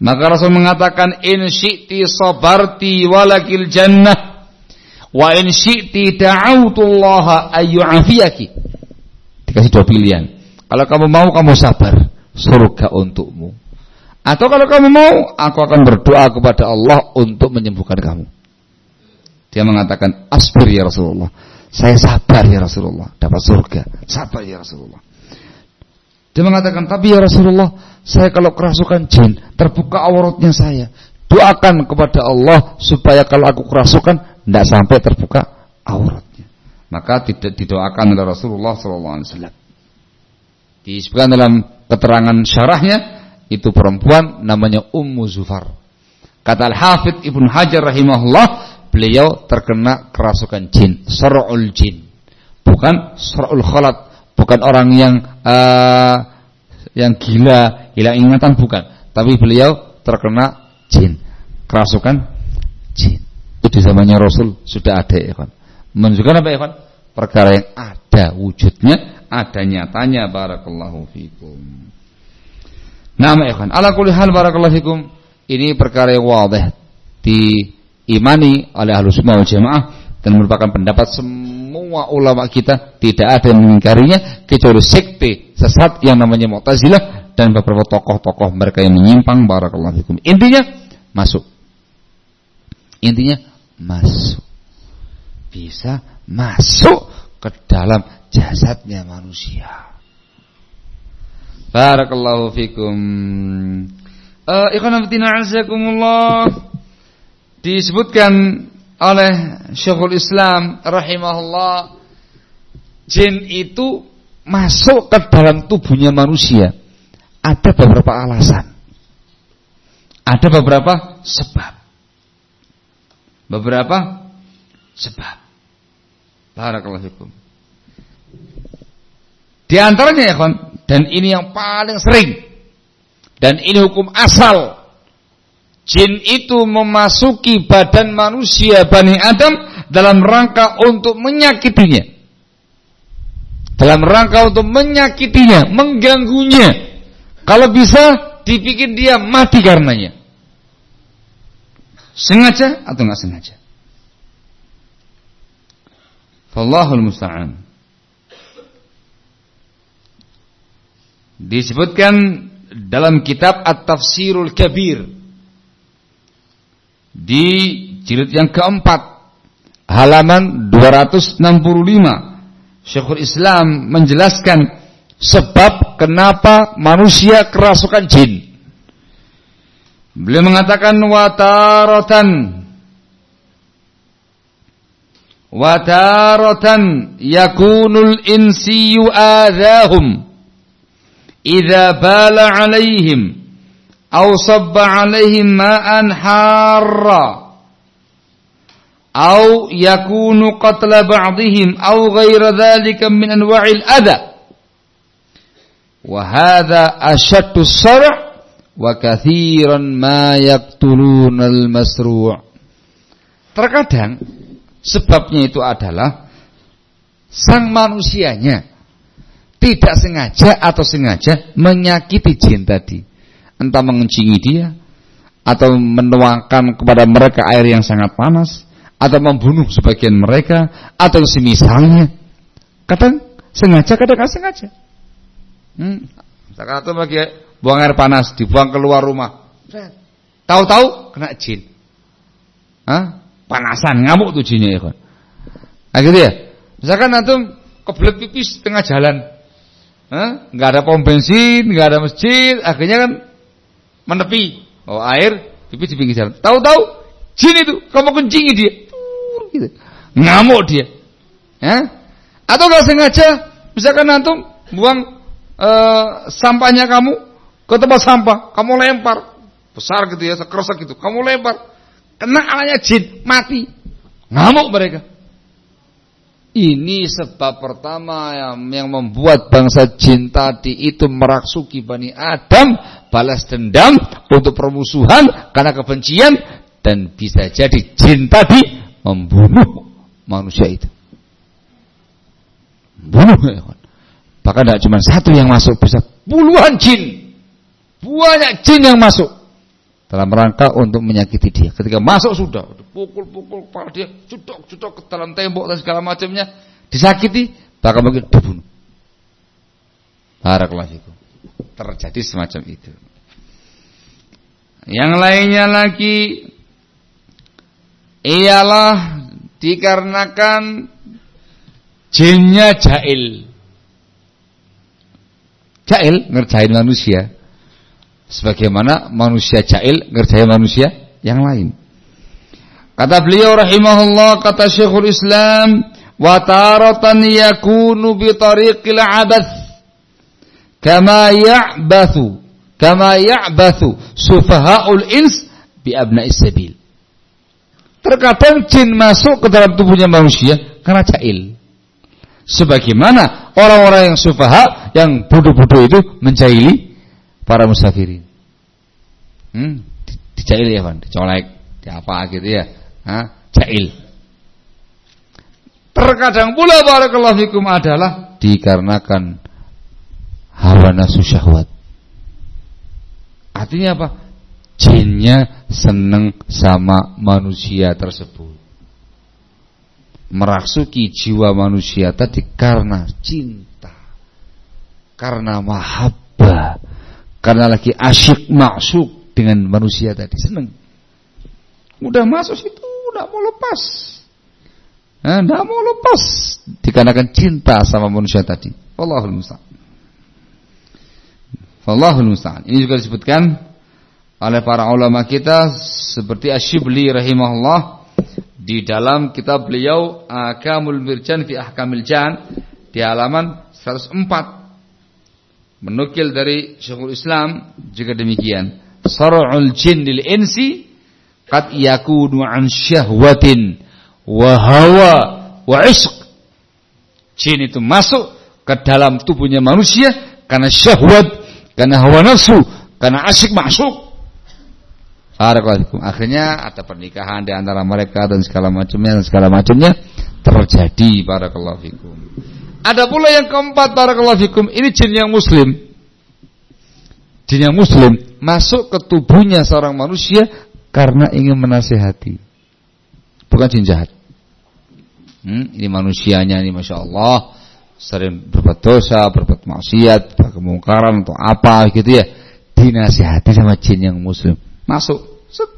Maka Rasul mengatakan in syi'ti sabarti walakil jannah wa in syi'ti da'autullaha ayyu'afiyaki. Dikasih dua pilihan. Kalau kamu mau kamu sabar, surga untukmu. Atau kalau kamu mau, aku akan berdoa kepada Allah untuk menyembuhkan kamu. Dia mengatakan, asbir ya Rasulullah. Saya sabar ya Rasulullah, dapat surga. Sabar ya Rasulullah. Dia mengatakan, tapi ya Rasulullah, saya kalau kerasukan jin, terbuka auratnya saya. Doakan kepada Allah supaya kalau aku kerasukan, tidak sampai terbuka auratnya. Maka tidak didoakan oleh Rasulullah SAW. Disebutkan dalam keterangan syarahnya, itu perempuan namanya Ummu Zufar. Kata Al-Hafidh Ibn Hajar rahimahullah, beliau terkena kerasukan jin, sar'ul jin. Bukan sar'ul khalat, bukan orang yang uh, yang gila, hilang ingatan bukan, tapi beliau terkena jin, kerasukan jin. Itu di zamannya Rasul sudah ada ya kan. Menunjukkan apa ya kan? Perkara yang ada wujudnya, ada nyatanya barakallahu fikum. Nama ikhwan. Ala kulli hal barakallahu fikum. Ini perkara yang wadih diimani oleh Ahlus Sunnah wal dan merupakan pendapat semua ulama kita tidak ada yang mengingkarinya kecuali sekte sesat yang namanya Mu'tazilah dan beberapa tokoh-tokoh mereka yang menyimpang barakallahu fikum. Intinya masuk. Intinya masuk. Bisa masuk ke dalam jasadnya manusia. Barakallahu fikum. Uh, Ikhwan azakumullah disebutkan oleh Syekhul Islam rahimahullah jin itu masuk ke dalam tubuhnya manusia ada beberapa alasan ada beberapa sebab beberapa sebab barakallahu fikum di antaranya ya kawan dan ini yang paling sering. Dan ini hukum asal. Jin itu memasuki badan manusia Bani Adam dalam rangka untuk menyakitinya. Dalam rangka untuk menyakitinya, mengganggunya. Kalau bisa dibikin dia mati karenanya. Sengaja atau nggak sengaja? Fallahul musta'an. disebutkan dalam kitab At-Tafsirul Kabir di jilid yang keempat halaman 265 Syekhul Islam menjelaskan sebab kenapa manusia kerasukan jin. Beliau mengatakan watarotan watarotan yakunul insiyu adahum idha bala alaihim أو sabba alaihim ma'an harra. أو yakunu qatla ba'dihim أو ghaira ذلك min أنواع adha. وهذا أشد الصرع وكثيرا wa kathiran ma Terkadang sebabnya itu adalah sang manusianya tidak sengaja atau sengaja menyakiti jin tadi. Entah mengencingi dia, atau menuangkan kepada mereka air yang sangat panas, atau membunuh sebagian mereka, atau semisalnya. Kadang sengaja, kadang tidak sengaja. Hmm. Misalkan lagi buang air panas, dibuang keluar rumah. Tahu-tahu kena jin. Hah? Panasan, ngamuk tuh jinnya ya. Akhirnya, ya. Misalkan antum kebelet pipis tengah jalan, nggak ada pom bensin, nggak ada masjid, akhirnya kan menepi. Oh air, pipi di pinggir jalan. Tahu-tahu jin itu, kamu kencingi dia, gitu. ngamuk dia. Ya? Atau nggak sengaja, misalkan antum buang uh, sampahnya kamu ke tempat sampah, kamu lempar besar gitu ya, sekerosak gitu, kamu lempar, kena alanya jin, mati, ngamuk mereka. Ini sebab pertama yang, yang membuat bangsa jin tadi itu merasuki Bani Adam balas dendam untuk permusuhan karena kebencian dan bisa jadi jin tadi membunuh manusia itu. Bunuh ya Bahkan tidak cuma satu yang masuk, bisa puluhan jin. Banyak jin yang masuk dalam rangka untuk menyakiti dia. Ketika masuk sudah pukul-pukul kepala dia, cudok-cudok ke dalam tembok dan segala macamnya, disakiti, bahkan mungkin dibunuh. Barakallahu. Terjadi semacam itu. Yang lainnya lagi ialah dikarenakan jinnya jail. Jail ngerjain manusia. Sebagaimana manusia jail ngerjain manusia yang lain. Kata beliau rahimahullah kata Syekhul Islam wa taratan yakunu bi tariqil abath kama ya'bathu kama ya'bathu sufahaul ins bi abna'is sabil. Terkadang jin masuk ke dalam tubuhnya manusia karena jahil. Sebagaimana orang-orang yang sufaha, yang bodoh-bodoh itu menjahili para musafirin. Hmm, dijail ya, Pak, dicolek, di apa gitu ya. Hah? Jahil. Terkadang pula barakallahu fikum adalah dikarenakan hawa nafsu syahwat. Artinya apa? Jinnya seneng sama manusia tersebut. Merasuki jiwa manusia tadi karena cinta. Karena mahabbah. Karena lagi asyik maksuk dengan manusia tadi. Seneng. Udah masuk situ tidak mau lepas. Tidak mau lepas dikarenakan cinta sama manusia tadi. Allahul musta'an. Allahul musta'an. Ini juga disebutkan oleh para ulama kita seperti Asyibli rahimahullah di dalam kitab beliau Akamul Mirjan fi Ahkamil Jan di halaman 104 menukil dari Syekhul Islam juga demikian. Sar'ul jin lil insi qad yakunu an syahwatin wa hawa wa ishq. Jin itu masuk ke dalam tubuhnya manusia karena syahwat, karena hawa nafsu, karena asyik masuk. Akhirnya ada pernikahan di antara mereka dan segala macamnya dan segala macamnya terjadi barakallahu fikum. Ada pula yang keempat barakallahu fikum, ini jin yang muslim. Jin yang muslim masuk ke tubuhnya seorang manusia karena ingin menasehati. Bukan jin jahat. Hmm, ini manusianya ini Masya Allah sering berbuat dosa, berbuat maksiat, kemungkaran atau apa gitu ya. Dinasihati sama jin yang muslim. Masuk. Set.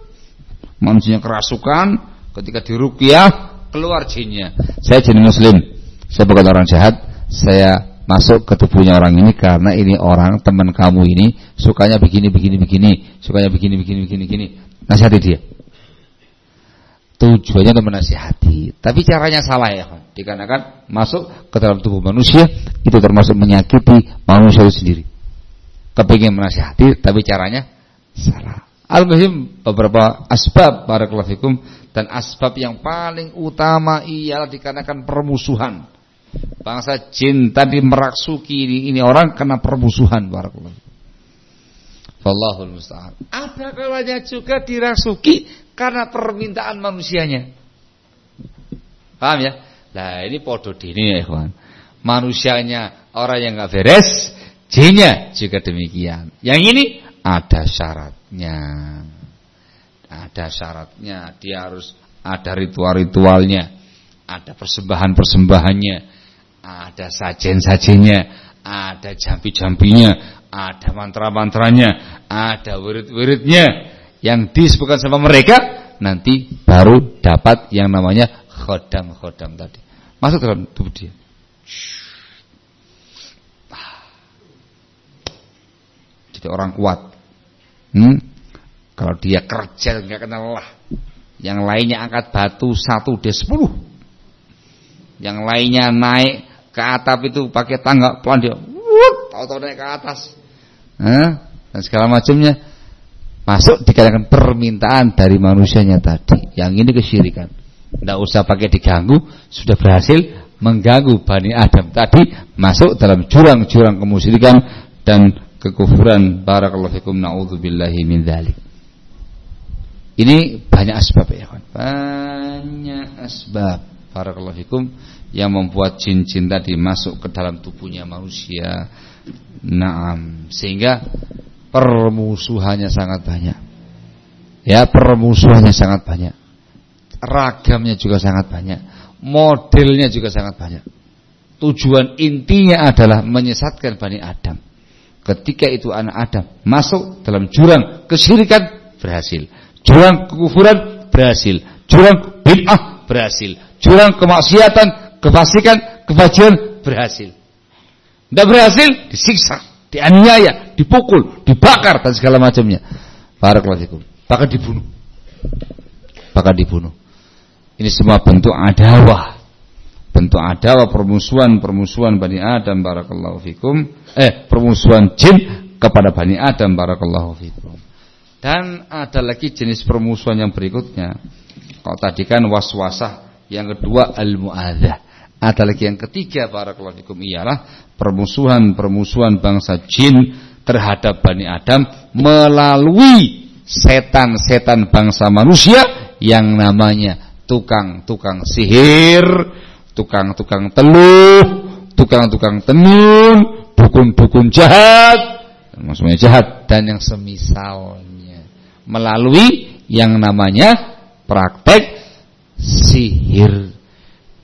Manusianya kerasukan, ketika dirukyah keluar jinnya. Saya jin muslim. Saya bukan orang jahat. Saya masuk ke tubuhnya orang ini karena ini orang teman kamu ini sukanya begini begini begini, sukanya begini begini begini begini nasihati dia. Tujuannya untuk menasihati, tapi caranya salah ya, dikarenakan masuk ke dalam tubuh manusia itu termasuk menyakiti manusia itu sendiri. Kepingin menasihati, tapi caranya salah. Al-Muhim beberapa asbab barakallahu fikum dan asbab yang paling utama ialah dikarenakan permusuhan. Bangsa jin tadi merasuki ini, ini orang karena permusuhan barakallahu Wallahul musta'an. Ada kalanya juga dirasuki karena permintaan manusianya. Paham ya? Nah ini podo dini ya ikhwan. Manusianya orang yang nggak beres, jinnya juga demikian. Yang ini ada syaratnya. Ada syaratnya, dia harus ada ritual-ritualnya, ada persembahan-persembahannya, ada sajen-sajennya, ada jampi-jampinya, ada mantra-mantranya, ada wirid-wiridnya yang disebutkan sama mereka, nanti baru dapat yang namanya khodam-khodam tadi. Masuk dalam tubuh dia. Jadi orang kuat. Hmm? Kalau dia kerja nggak kenal lah. Yang lainnya angkat batu satu dia sepuluh. Yang lainnya naik ke atap itu pakai tangga pelan dia. Tahu-tahu naik ke atas eh, dan segala macamnya masuk dikatakan permintaan dari manusianya tadi. Yang ini kesyirikan. Tidak usah pakai diganggu, sudah berhasil mengganggu Bani Adam tadi masuk dalam jurang-jurang kemusyrikan dan kekufuran. Barakallahu fikum naudzubillahi min dzalik. Ini banyak asbab ya kan. Banyak asbab. Barakallahu fikum yang membuat jin-jin tadi masuk ke dalam tubuhnya manusia Naam, sehingga permusuhannya sangat banyak. Ya, permusuhannya sangat banyak. Ragamnya juga sangat banyak. Modelnya juga sangat banyak. tujuan intinya adalah menyesatkan Bani Adam. Ketika itu anak Adam masuk dalam jurang kesyirikan berhasil. Jurang kekufuran berhasil. Jurang bid'ah berhasil. Jurang kemaksiatan, kefasikan, kebajikan berhasil. Tidak berhasil disiksa, dianiaya, dipukul, dibakar dan segala macamnya. Barakallahu Bahkan dibunuh. Bahkan dibunuh. Ini semua bentuk adawah. Bentuk adawah permusuhan-permusuhan Bani Adam barakallahu fikum. Eh, permusuhan jin kepada Bani Adam barakallahu fikum. Dan ada lagi jenis permusuhan yang berikutnya. Kalau tadi kan waswasah, yang kedua al-mu'adzah. Ada lagi yang ketiga barakallahu fikum ialah permusuhan-permusuhan bangsa jin terhadap Bani Adam melalui setan-setan bangsa manusia yang namanya tukang-tukang sihir, tukang-tukang teluh, tukang-tukang tenun, dukun-dukun jahat, maksudnya jahat dan yang semisalnya melalui yang namanya praktek sihir.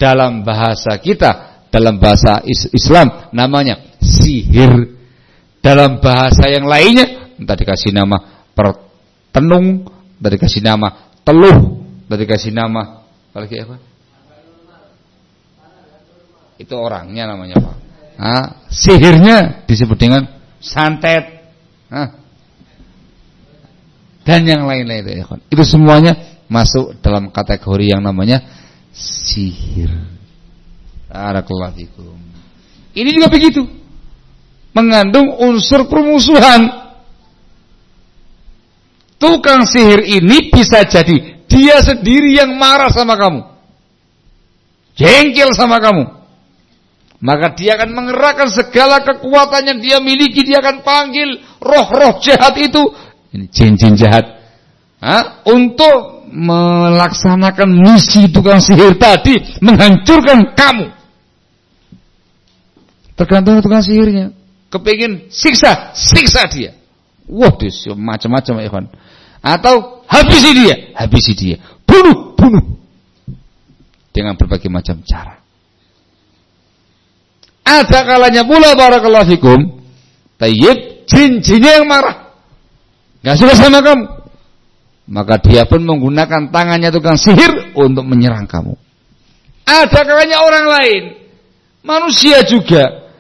Dalam bahasa kita, dalam bahasa Islam namanya sihir. Dalam bahasa yang lainnya, entah dikasih nama pertenung, entah dikasih nama teluh, Tadi kasih nama lagi apa? Itu orangnya namanya Pak. Nah, sihirnya disebut dengan santet. Nah. Dan yang lain-lain itu semuanya masuk dalam kategori yang namanya sihir. Barakallahu Ini juga begitu. Mengandung unsur permusuhan. Tukang sihir ini bisa jadi dia sendiri yang marah sama kamu. Jengkel sama kamu. Maka dia akan mengerahkan segala kekuatan yang dia miliki. Dia akan panggil roh-roh jahat itu. Ini jin-jin jahat. Ha? Untuk melaksanakan misi tukang sihir tadi. Menghancurkan kamu. Tergantung tukang sihirnya. Kepingin siksa, siksa dia. Wah, macam-macam ya atau habisi dia, habisi dia. Bunuh, bunuh. Dengan berbagai macam cara. Ada kalanya pula barakallahu fikum, tayyib jin-jinnya yang marah. Gak suka sama kamu. Maka dia pun menggunakan tangannya tukang sihir untuk menyerang kamu. Ada kalanya orang lain, manusia juga.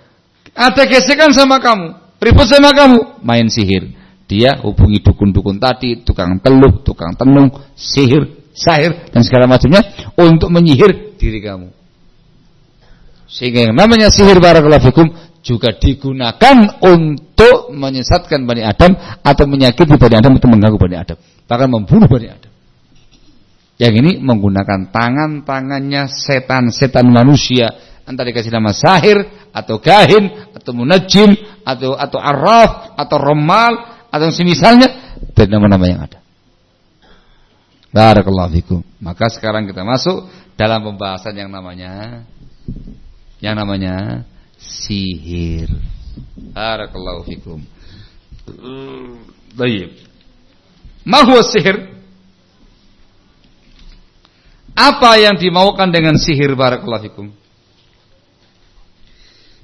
Ada gesekan sama kamu, ribut sama kamu, main sihir dia hubungi dukun-dukun tadi, tukang teluh, tukang tenung, sihir, sahir dan segala macamnya untuk menyihir diri kamu. Sehingga yang namanya sihir barakallahu fikum juga digunakan untuk menyesatkan Bani Adam atau menyakiti Bani Adam atau mengganggu Bani Adam, bahkan membunuh Bani Adam. Yang ini menggunakan tangan-tangannya setan-setan manusia entah dikasih nama sahir atau gahin atau munajim atau atau araf atau romal atau semisalnya dari nama-nama yang ada. Barakallahu fikum. Maka sekarang kita masuk dalam pembahasan yang namanya yang namanya sihir. Barakallahu fikum. Baik. Ma sihir? Apa yang dimaukan dengan sihir barakallahu?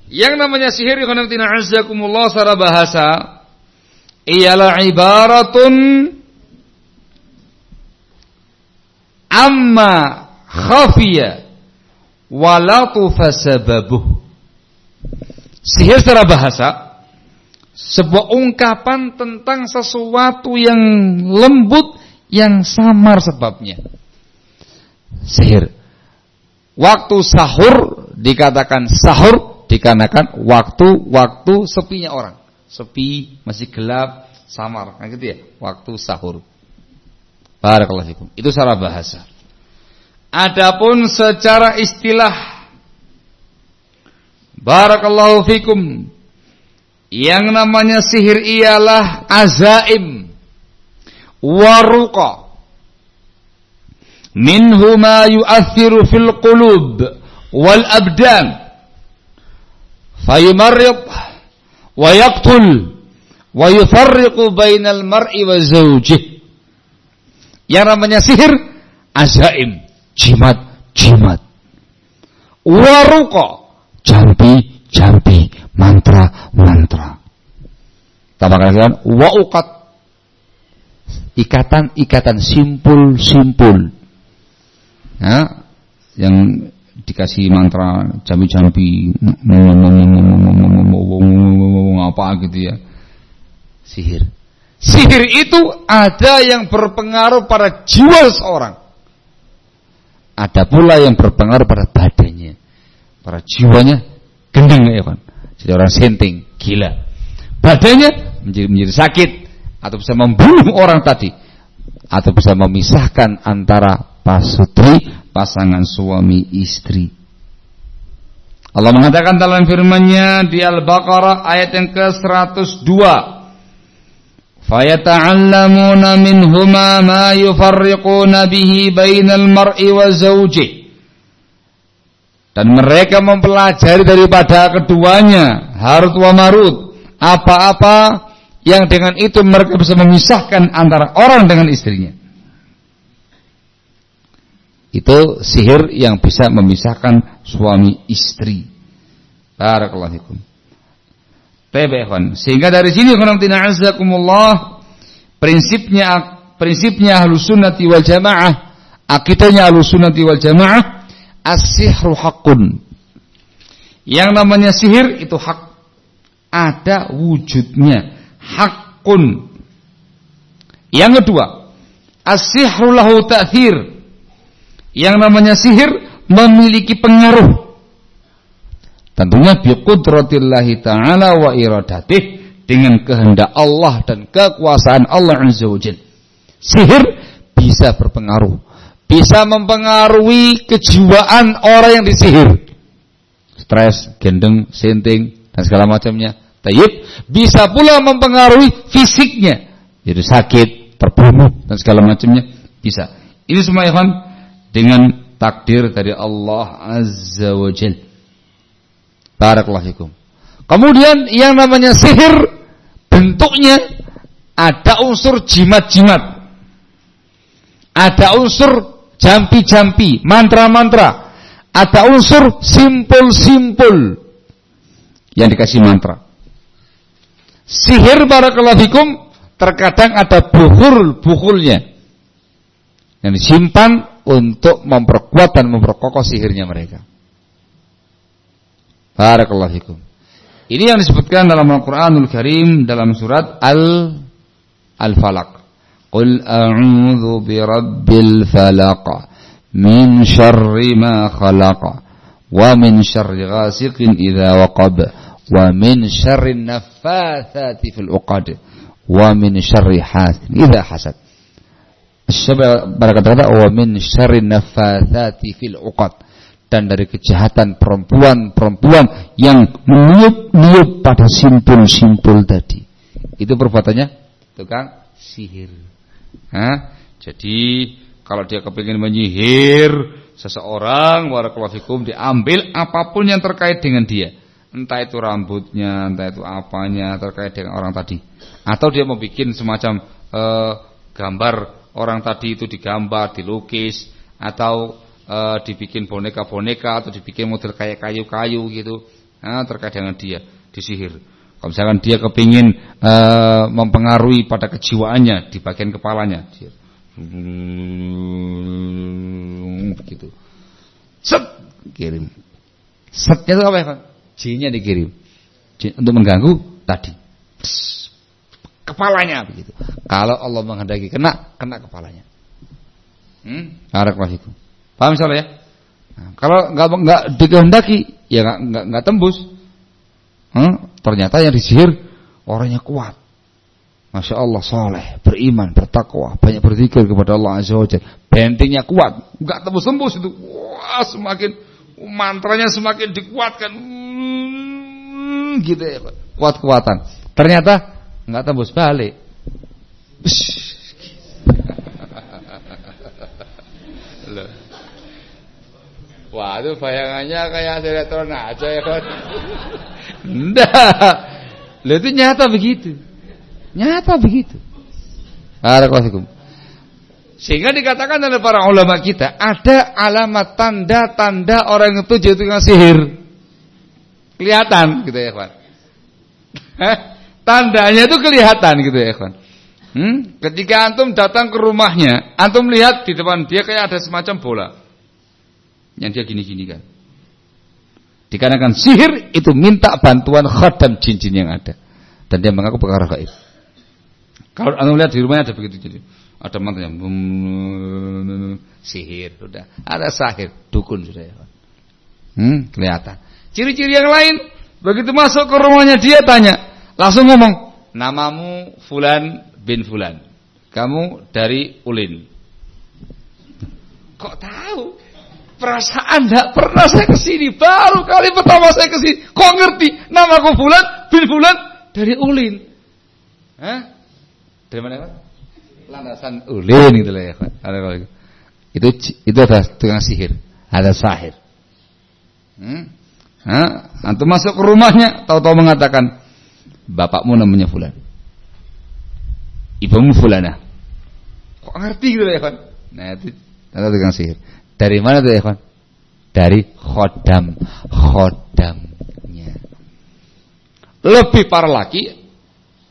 Yang namanya sihir azakumullah secara bahasa ialah ibaratun amma khafiya walatufa sababuh sihir secara bahasa sebuah ungkapan tentang sesuatu yang lembut yang samar sebabnya sihir waktu sahur dikatakan sahur dikarenakan waktu-waktu sepinya orang sepi, masih gelap, samar. Kan gitu ya? Waktu sahur. Barakallahu. Itu secara bahasa. Adapun secara istilah Barakallahu fikum. Yang namanya sihir ialah azaim waruqa. Minhu ma yu'athiru fil qulub wal abdan. Fayumarrid wa yaqtul wa yufarriqu bainal mar'i wa zawjih. Yang namanya sihir azaim, jimat, jimat. Waruqa, jampi-jampi, mantra-mantra. Tambahkan lagi wa uqat ikatan-ikatan simpul-simpul. Ya, yang dikasih mantra jambi-jambi apa gitu ya. Sihir. Sihir itu ada yang berpengaruh pada jiwa seorang. Ada pula yang berpengaruh pada badannya. Pada jiwanya gendeng ya kan. Jadi orang senting, gila. Badannya menjadi, menjadi sakit atau bisa membunuh [laughs] orang tadi atau bisa memisahkan antara pasutri pasangan suami istri. Allah mengatakan dalam firman-Nya di Al-Baqarah ayat yang ke-102 fayata'allamuna minhuma ma yufarriquna bihi bainal mar'i wa zawji dan mereka mempelajari daripada keduanya. Harut wa Marut. Apa-apa yang dengan itu mereka bisa memisahkan antara orang dengan istrinya. Itu sihir yang bisa memisahkan suami istri. Barakallahu fikum. Sehingga dari sini azakumullah prinsipnya prinsipnya ahlus sunnati wal jamaah akidahnya ahlus sunnati wal jamaah as-sihru hakun yang namanya sihir itu hak. Ada wujudnya. Hakun yang kedua as-sihru lahu ta'thir. Yang namanya sihir memiliki pengaruh. Tentunya biqudratillahi ta'ala wa iradatih dengan kehendak Allah dan kekuasaan Allah Azza wa Sihir bisa berpengaruh, bisa mempengaruhi kejiwaan orang yang disihir. Stres, gendeng, senting dan segala macamnya. Tayyib bisa pula mempengaruhi fisiknya. Jadi sakit, terbunuh dan segala macamnya bisa. Ini semua ikhwan dengan takdir dari Allah Azza wa Jalla. Barakallahu. Kemudian yang namanya sihir bentuknya ada unsur jimat-jimat. Ada unsur jampi-jampi, mantra-mantra. Ada unsur simpul-simpul yang dikasih mantra. Sihir barakallahu fikum terkadang ada buhul-buhulnya yang disimpan untuk memperkuat dan memperkokoh sihirnya mereka. Barakallahu fikum. Ini yang disebutkan dalam Al-Qur'anul Karim dalam surat Al Al-Falaq. Falaq min syarri ma khalaq wa min syarri ghasiqin idza waqab wa min syarri naffatsati fil 'uqad wa min syarri hasidin idza hasad. Syabab barakatuh wa min syarri naffatsati fil dan dari kejahatan perempuan-perempuan yang meniup-niup pada simpul-simpul tadi. Itu perbuatannya tukang sihir. Hah? Jadi kalau dia kepingin menyihir seseorang, warahmatullahi diambil apa pun yang terkait dengan dia. Entah itu rambutnya, entah itu apanya terkait dengan orang tadi. Atau dia mau bikin semacam uh, gambar orang tadi itu digambar, dilukis atau uh, dibikin boneka-boneka atau dibikin model kayak kayu-kayu gitu nah, terkait dengan dia disihir. Kalau misalkan dia kepingin uh, mempengaruhi pada kejiwaannya di bagian kepalanya, dia begitu. Set kirim. Setnya itu apa ya, Pak? Jinnya dikirim. Jin untuk mengganggu tadi. Pss, kepalanya begitu. Kalau Allah menghendaki kena, kena kepalanya. Hmm? Barakallahu Paham misalnya ya? Nah, kalau nggak nggak dikehendaki, ya nggak nggak tembus. Hmm? Ternyata yang disihir orangnya kuat. Masya Allah soleh, beriman, bertakwa, banyak berzikir kepada Allah Azza wa Bentengnya kuat, nggak tembus-tembus itu. Wah, semakin mantranya semakin dikuatkan. Hmm, gitu ya, kuat-kuatan. Ternyata nggak tembus balik. Wah itu bayangannya kayak sinetron aja ya kan. Enggak. Itu nyata begitu. Nyata begitu. Barakallahu Sehingga dikatakan oleh para ulama kita ada alamat tanda-tanda orang itu jatuh dengan sihir. Kelihatan gitu ya, kawan. Tandanya itu kelihatan gitu ya, kawan. Hmm? Ketika antum datang ke rumahnya, antum lihat di depan dia kayak ada semacam bola. Yang dia gini-gini kan. Dikarenakan sihir itu minta bantuan khodam jin-jin yang ada. Dan dia mengaku perkara gaib. Kalau anda lihat di rumahnya ada begitu jadi. Ada mantunya sihir sudah. Ada sahir, dukun sudah ya. Hmm, kelihatan. Ciri-ciri yang lain begitu masuk ke rumahnya dia tanya, langsung ngomong, "Namamu fulan bin fulan. Kamu dari Ulin." Kok tahu? Perasaan tidak pernah saya ke sini. Baru kali pertama saya ke sini. Kok ngerti? Namaku Fulan bin Fulan dari Ulin. Hah? Dari mana Pak? Landasan Ulin gitu lah ya. Ada kalau itu. Itu ada tukang sihir, ada sahir. Hmm? Hah? Antum masuk ke rumahnya, tahu-tahu mengatakan bapakmu namanya Fulan. Ibumu Fulana. Kok ngerti gitu ya Pak? Nah itu ada tukang sihir. Dari mana tuh Ikhwan? Dari khodam. Khodamnya. Lebih parah lagi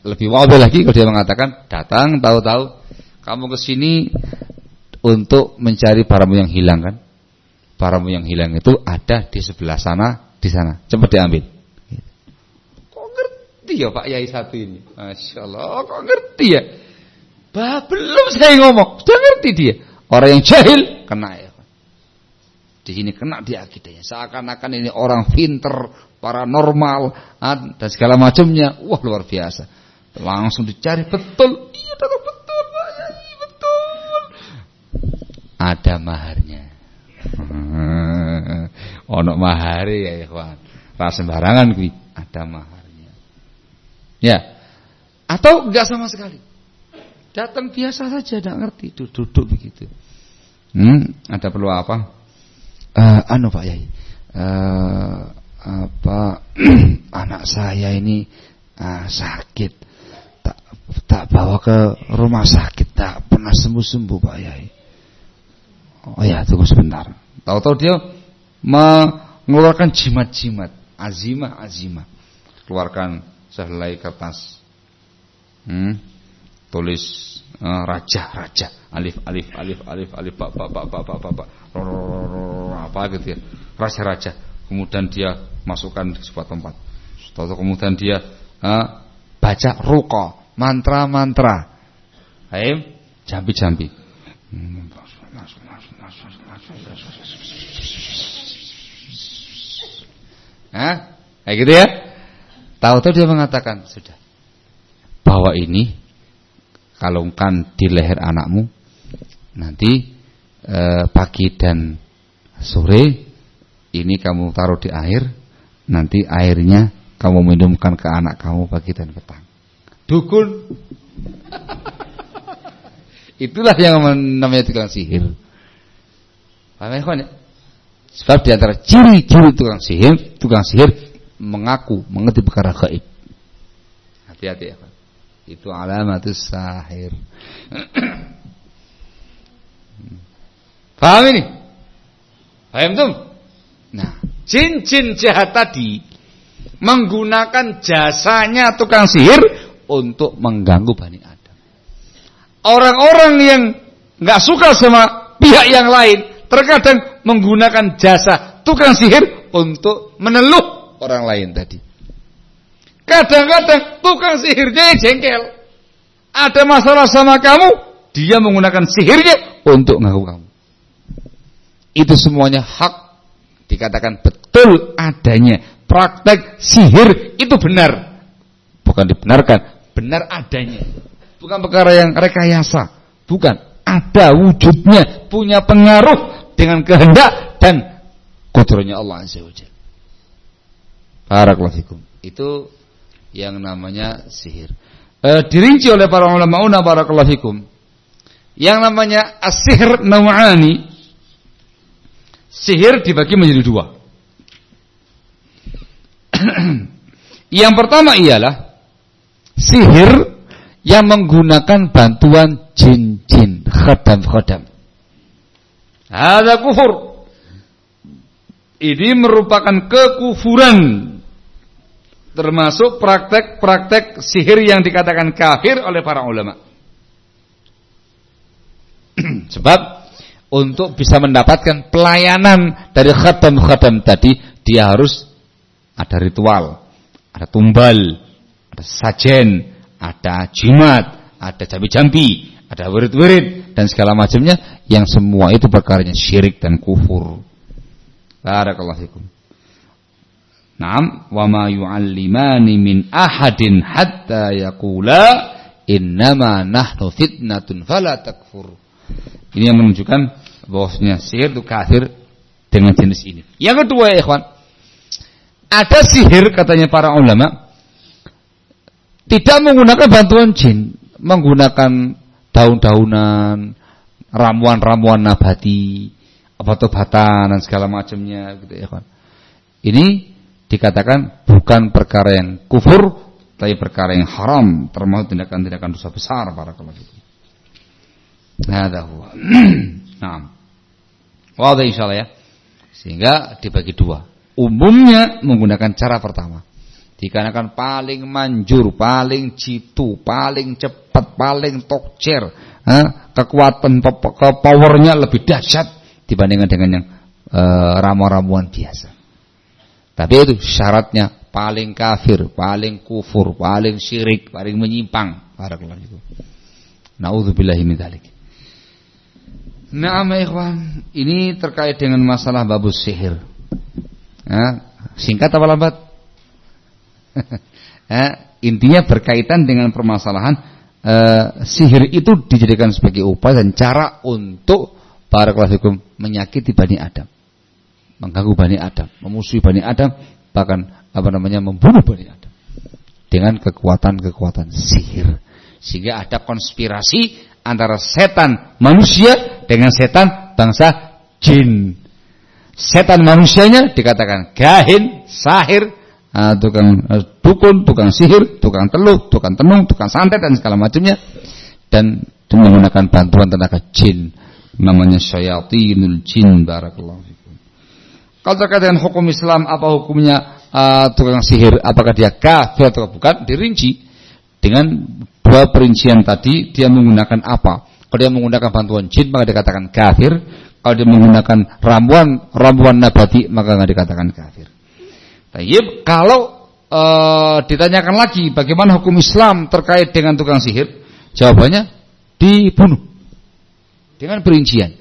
Lebih wabil lagi kalau dia mengatakan Datang tahu-tahu Kamu ke sini Untuk mencari paramu yang hilang kan? Paramu yang hilang itu ada di sebelah sana Di sana, cepat diambil. Kok ngerti ya Pak Yai satu ini? Masya Allah kok ngerti ya? Bah, belum saya ngomong. Sudah ngerti dia. Orang yang jahil kena ya di sini kena di akidahnya. Seakan-akan ini orang pinter, paranormal, dan segala macamnya. Wah luar biasa. Langsung dicari betul. Iya betul, betul betul. Ada maharnya. [laughs] Ono mahari ya ikhwan. Rasa sembarangan kuwi, ada maharnya. Ya. Atau enggak sama sekali. Datang biasa saja, tidak ngerti, duduk-duduk begitu. Hmm, ada perlu apa? Uh, anu Pak Yai? Uh, apa [clears throat] anak saya ini uh, sakit. Tak tak bawa ke rumah sakit tak pernah sembuh sembuh Pak Yai. Oh ya tunggu sebentar. Tahu-tahu dia mengeluarkan jimat-jimat. Azimah azimah. Keluarkan sehelai kertas. Hmm, tulis uh, raja raja. Alif alif alif alif alif pak pak pak pak pak pak pak apa gitu ya raja-raja kemudian dia masukkan di sebuah tempat atau kemudian dia uh, baca ruko mantra-mantra ayo jambi-jambi Hah? Kayak gitu ya? Tahu-tahu dia mengatakan, sudah. Bahwa ini kalungkan di leher anakmu nanti eh, pagi dan sore ini kamu taruh di air nanti airnya kamu minumkan ke anak kamu pagi dan petang. Dukun. [laughs] Itulah yang namanya tukang sihir. Paham ya sebab di antara ciri-ciri tukang sihir tukang sihir mengaku mengerti perkara gaib. Hati-hati ya itu alamatus sahir. [clears throat] Paham ini? Paham tuh? Nah, jin-jin jahat tadi menggunakan jasanya tukang sihir untuk mengganggu Bani Adam. Orang-orang yang nggak suka sama pihak yang lain terkadang menggunakan jasa tukang sihir untuk meneluh orang lain tadi. Kadang-kadang tukang sihirnya jengkel. Ada masalah sama kamu, dia menggunakan sihirnya untuk ngaku kamu. Itu semuanya hak dikatakan betul adanya. Praktek sihir itu benar. Bukan dibenarkan, benar adanya. Bukan perkara yang rekayasa. Bukan, ada wujudnya, punya pengaruh dengan kehendak dan kodronya Allah Azza wa Jalla. Barakallahu Itu yang namanya sihir. E, dirinci oleh para ulama una barakallahu fikum. Yang namanya as-sihr naw'ani Sihir dibagi menjadi dua. [clears throat] yang pertama ialah sihir yang menggunakan bantuan jin-jin, khadam-khadam. Ada kufur. Ini merupakan kekufuran Termasuk praktek-praktek sihir yang dikatakan kafir oleh para ulama. [clears throat] Sebab untuk bisa mendapatkan pelayanan dari khatam-khatam tadi dia harus ada ritual, ada tumbal, ada sajen, ada jimat, ada jambi-jambi, ada wirid-wirid dan segala macamnya yang semua itu perkaranya syirik dan kufur. Barakallahu fikum. Naam, wa ma yu'allimani min ahadin hatta yaqula innama nahnu fitnatun fala takfur. Ini yang menunjukkan bahwasanya sihir itu kafir dengan jenis ini. Yang kedua ya ikhwan, ada sihir katanya para ulama tidak menggunakan bantuan jin, menggunakan daun-daunan, ramuan-ramuan nabati, obat-obatan dan segala macamnya gitu ya kan. Ini dikatakan bukan perkara yang kufur tapi perkara yang haram termasuk tindakan-tindakan dosa besar para itu. Nah, huwa. nah. Wadah insyaallah ya. Sehingga dibagi dua. Umumnya menggunakan cara pertama. Dikarenakan paling manjur, paling jitu, paling cepat, paling tokcer, kekuatan ke powernya lebih dahsyat dibandingkan dengan yang eh, ramuan-ramuan biasa. Tapi itu syaratnya paling kafir, paling kufur, paling syirik, paling menyimpang. Barakallahu itu. Nauzubillahi min dzalik. Nah, ikhwan, ini terkait dengan masalah babus sihir. Nah, singkat apa lambat? eh, [laughs] intinya berkaitan dengan permasalahan eh, sihir itu dijadikan sebagai upaya dan cara untuk para hukum menyakiti bani Adam, mengganggu bani Adam, memusuhi bani Adam, bahkan apa namanya membunuh bani Adam dengan kekuatan-kekuatan sihir. Sehingga ada konspirasi antara setan manusia dengan setan bangsa jin. Setan manusianya dikatakan gahin, sahir, uh, tukang uh, dukun, tukang sihir, tukang teluh, tukang tenung, tukang santet dan segala macamnya dan, dan menggunakan bantuan tenaga jin namanya syayatinul jin barakallahu fikum. Kalau terkait dengan hukum Islam apa hukumnya uh, tukang sihir apakah dia kafir atau bukan dirinci dengan dua perincian tadi dia menggunakan apa? Kalau dia menggunakan bantuan jin maka dikatakan kafir. Kalau dia menggunakan ramuan ramuan nabati maka nggak dikatakan kafir. Tayyib, kalau e, ditanyakan lagi bagaimana hukum Islam terkait dengan tukang sihir, jawabannya dibunuh. Dengan perincian.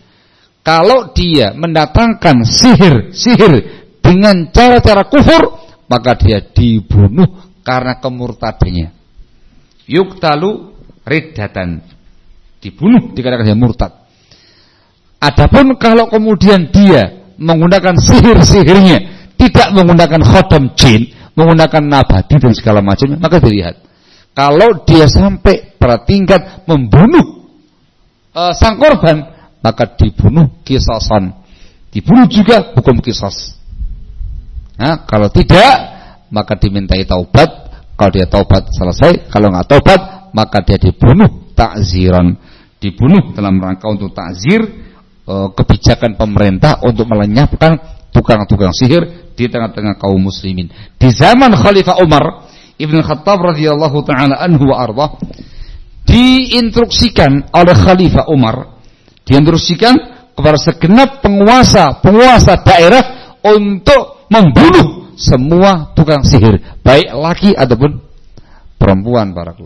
Kalau dia mendatangkan sihir-sihir dengan cara-cara kufur, maka dia dibunuh karena kemurtadannya. Yuktalu riddatan. Dibunuh dikatakan dia murtad. Adapun kalau kemudian dia menggunakan sihir-sihirnya tidak menggunakan khodam jin, menggunakan nabati dan segala macamnya, maka dilihat. Kalau dia sampai pada tingkat membunuh uh, sang korban, maka dibunuh kisasan. Dibunuh juga hukum kisas. Nah, kalau tidak, maka dimintai taubat. Kalau dia taubat selesai, kalau nggak taubat, maka dia dibunuh takziran. Dibunuh dalam rangka untuk takzir uh, kebijakan pemerintah untuk melenyapkan tukang-tukang sihir di tengah-tengah kaum muslimin. Di zaman Khalifah Umar Ibn Khattab radhiyallahu taala anhu wa arda diinstruksikan oleh Khalifah Umar diinstruksikan kepada segenap penguasa penguasa daerah untuk membunuh semua tukang sihir baik laki ataupun perempuan para.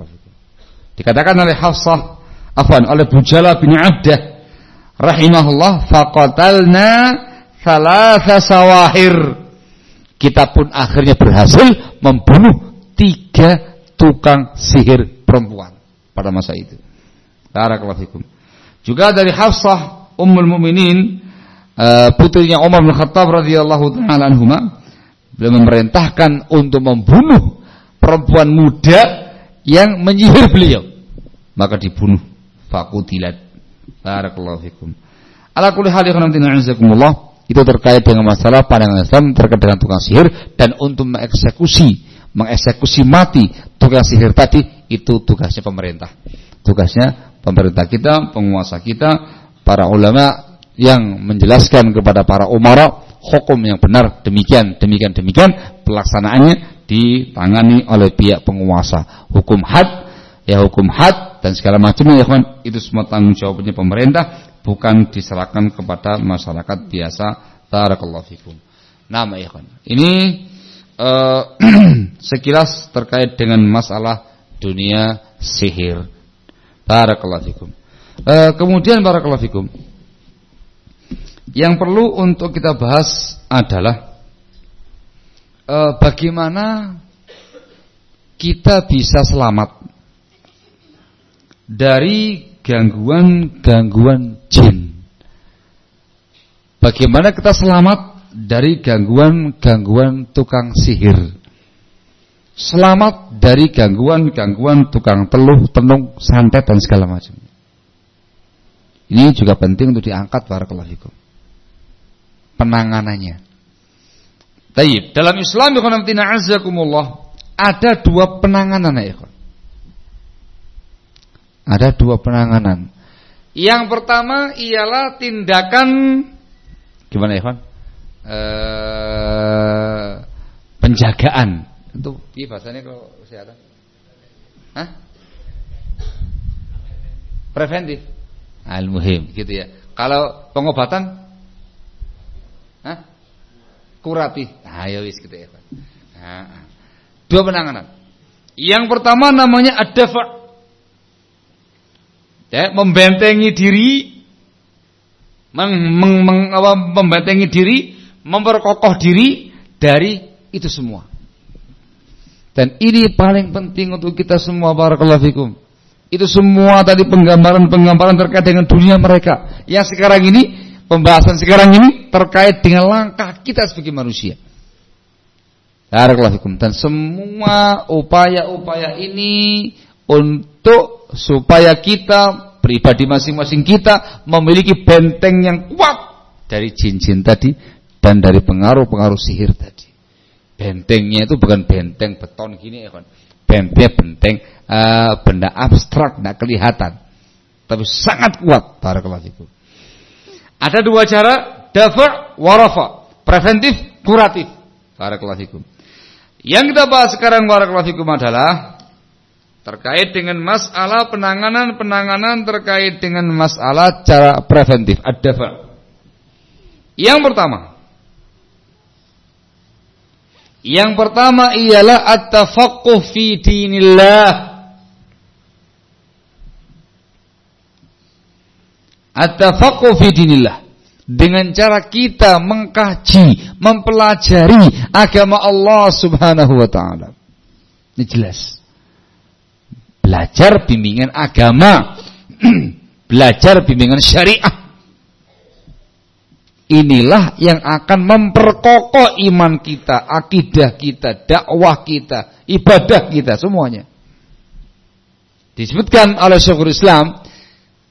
Dikatakan oleh Hafsah afwan oleh Bujala bin Abdah rahimahullah faqatalna thalatha sawahir kita pun akhirnya berhasil membunuh tiga tukang sihir perempuan pada masa itu. Barakallahu Juga dari Hafsah Ummul Mukminin eh, putrinya Umar bin Khattab radhiyallahu taala anhuma beliau memerintahkan untuk membunuh perempuan muda yang menyihir beliau. Maka dibunuh fakutilat. Barakallahu fikum. Ala kulli hal itu terkait dengan masalah pandangan Islam terkait dengan tukang sihir dan untuk mengeksekusi mengeksekusi mati tukang sihir tadi itu tugasnya pemerintah tugasnya pemerintah kita penguasa kita para ulama yang menjelaskan kepada para umara hukum yang benar demikian demikian demikian pelaksanaannya ditangani oleh pihak penguasa. Hukum had, ya hukum had dan segala macamnya ya kawan, itu semua tanggung jawabnya pemerintah, bukan diserahkan kepada masyarakat biasa. Barakallahu fikum. Nama ya kawan. Ini uh, [clears throat] sekilas terkait dengan masalah dunia sihir. Barakallahu fikum. Uh, kemudian barakallahu fikum. Yang perlu untuk kita bahas adalah uh, bagaimana kita bisa selamat dari gangguan-gangguan jin. Bagaimana kita selamat dari gangguan-gangguan tukang sihir. Selamat dari gangguan-gangguan tukang teluh, tenung, santet dan segala macam. Ini juga penting untuk diangkat barakallahu fikum. Penanganannya. Tayyib, dalam Islam ada dua penanganan ya Ada dua penanganan. Yang pertama ialah tindakan gimana ya, Eh penjagaan itu iya bahasanya kalau kesehatan. Hah? Preventif. Al-muhim gitu ya. Kalau pengobatan? Hah? Kuratif. Nah, ya wis gitu ya, Pak. Nah, dua penanganan. Yang pertama namanya ad-dafa. Ya, membentengi diri meng, meng, meng, apa, membentengi diri, memperkokoh diri dari itu semua. Dan ini paling penting untuk kita semua barakallahu fikum. Itu semua tadi penggambaran-penggambaran terkait dengan dunia mereka. Yang sekarang ini, pembahasan sekarang ini terkait dengan langkah kita sebagai manusia. Barakallahu. Dan semua upaya-upaya ini untuk supaya kita pribadi masing-masing kita memiliki benteng yang kuat dari jin-jin tadi dan dari pengaruh-pengaruh sihir tadi. Bentengnya itu bukan benteng beton gini ya kan. Benteng benteng uh, benda abstrak tidak kelihatan. Tapi sangat kuat barakallahu fikum. Ada dua cara, dafa' warafa. Preventif, kuratif. Barakallahu fikum. Yang kita bahas sekarang barakallahu adalah terkait dengan masalah penanganan-penanganan terkait dengan masalah cara preventif, ad-dafa'. Yang pertama, yang pertama ialah at-tafaqquh fi dinillah. At-tafaqquh fi dinillah. Dengan cara kita mengkaji, mempelajari agama Allah Subhanahu wa taala. Ini jelas. Belajar bimbingan agama, [clears throat] belajar bimbingan syariah Inilah yang akan memperkokoh iman kita, akidah kita, dakwah kita, ibadah kita semuanya. Disebutkan oleh Syekhul Islam,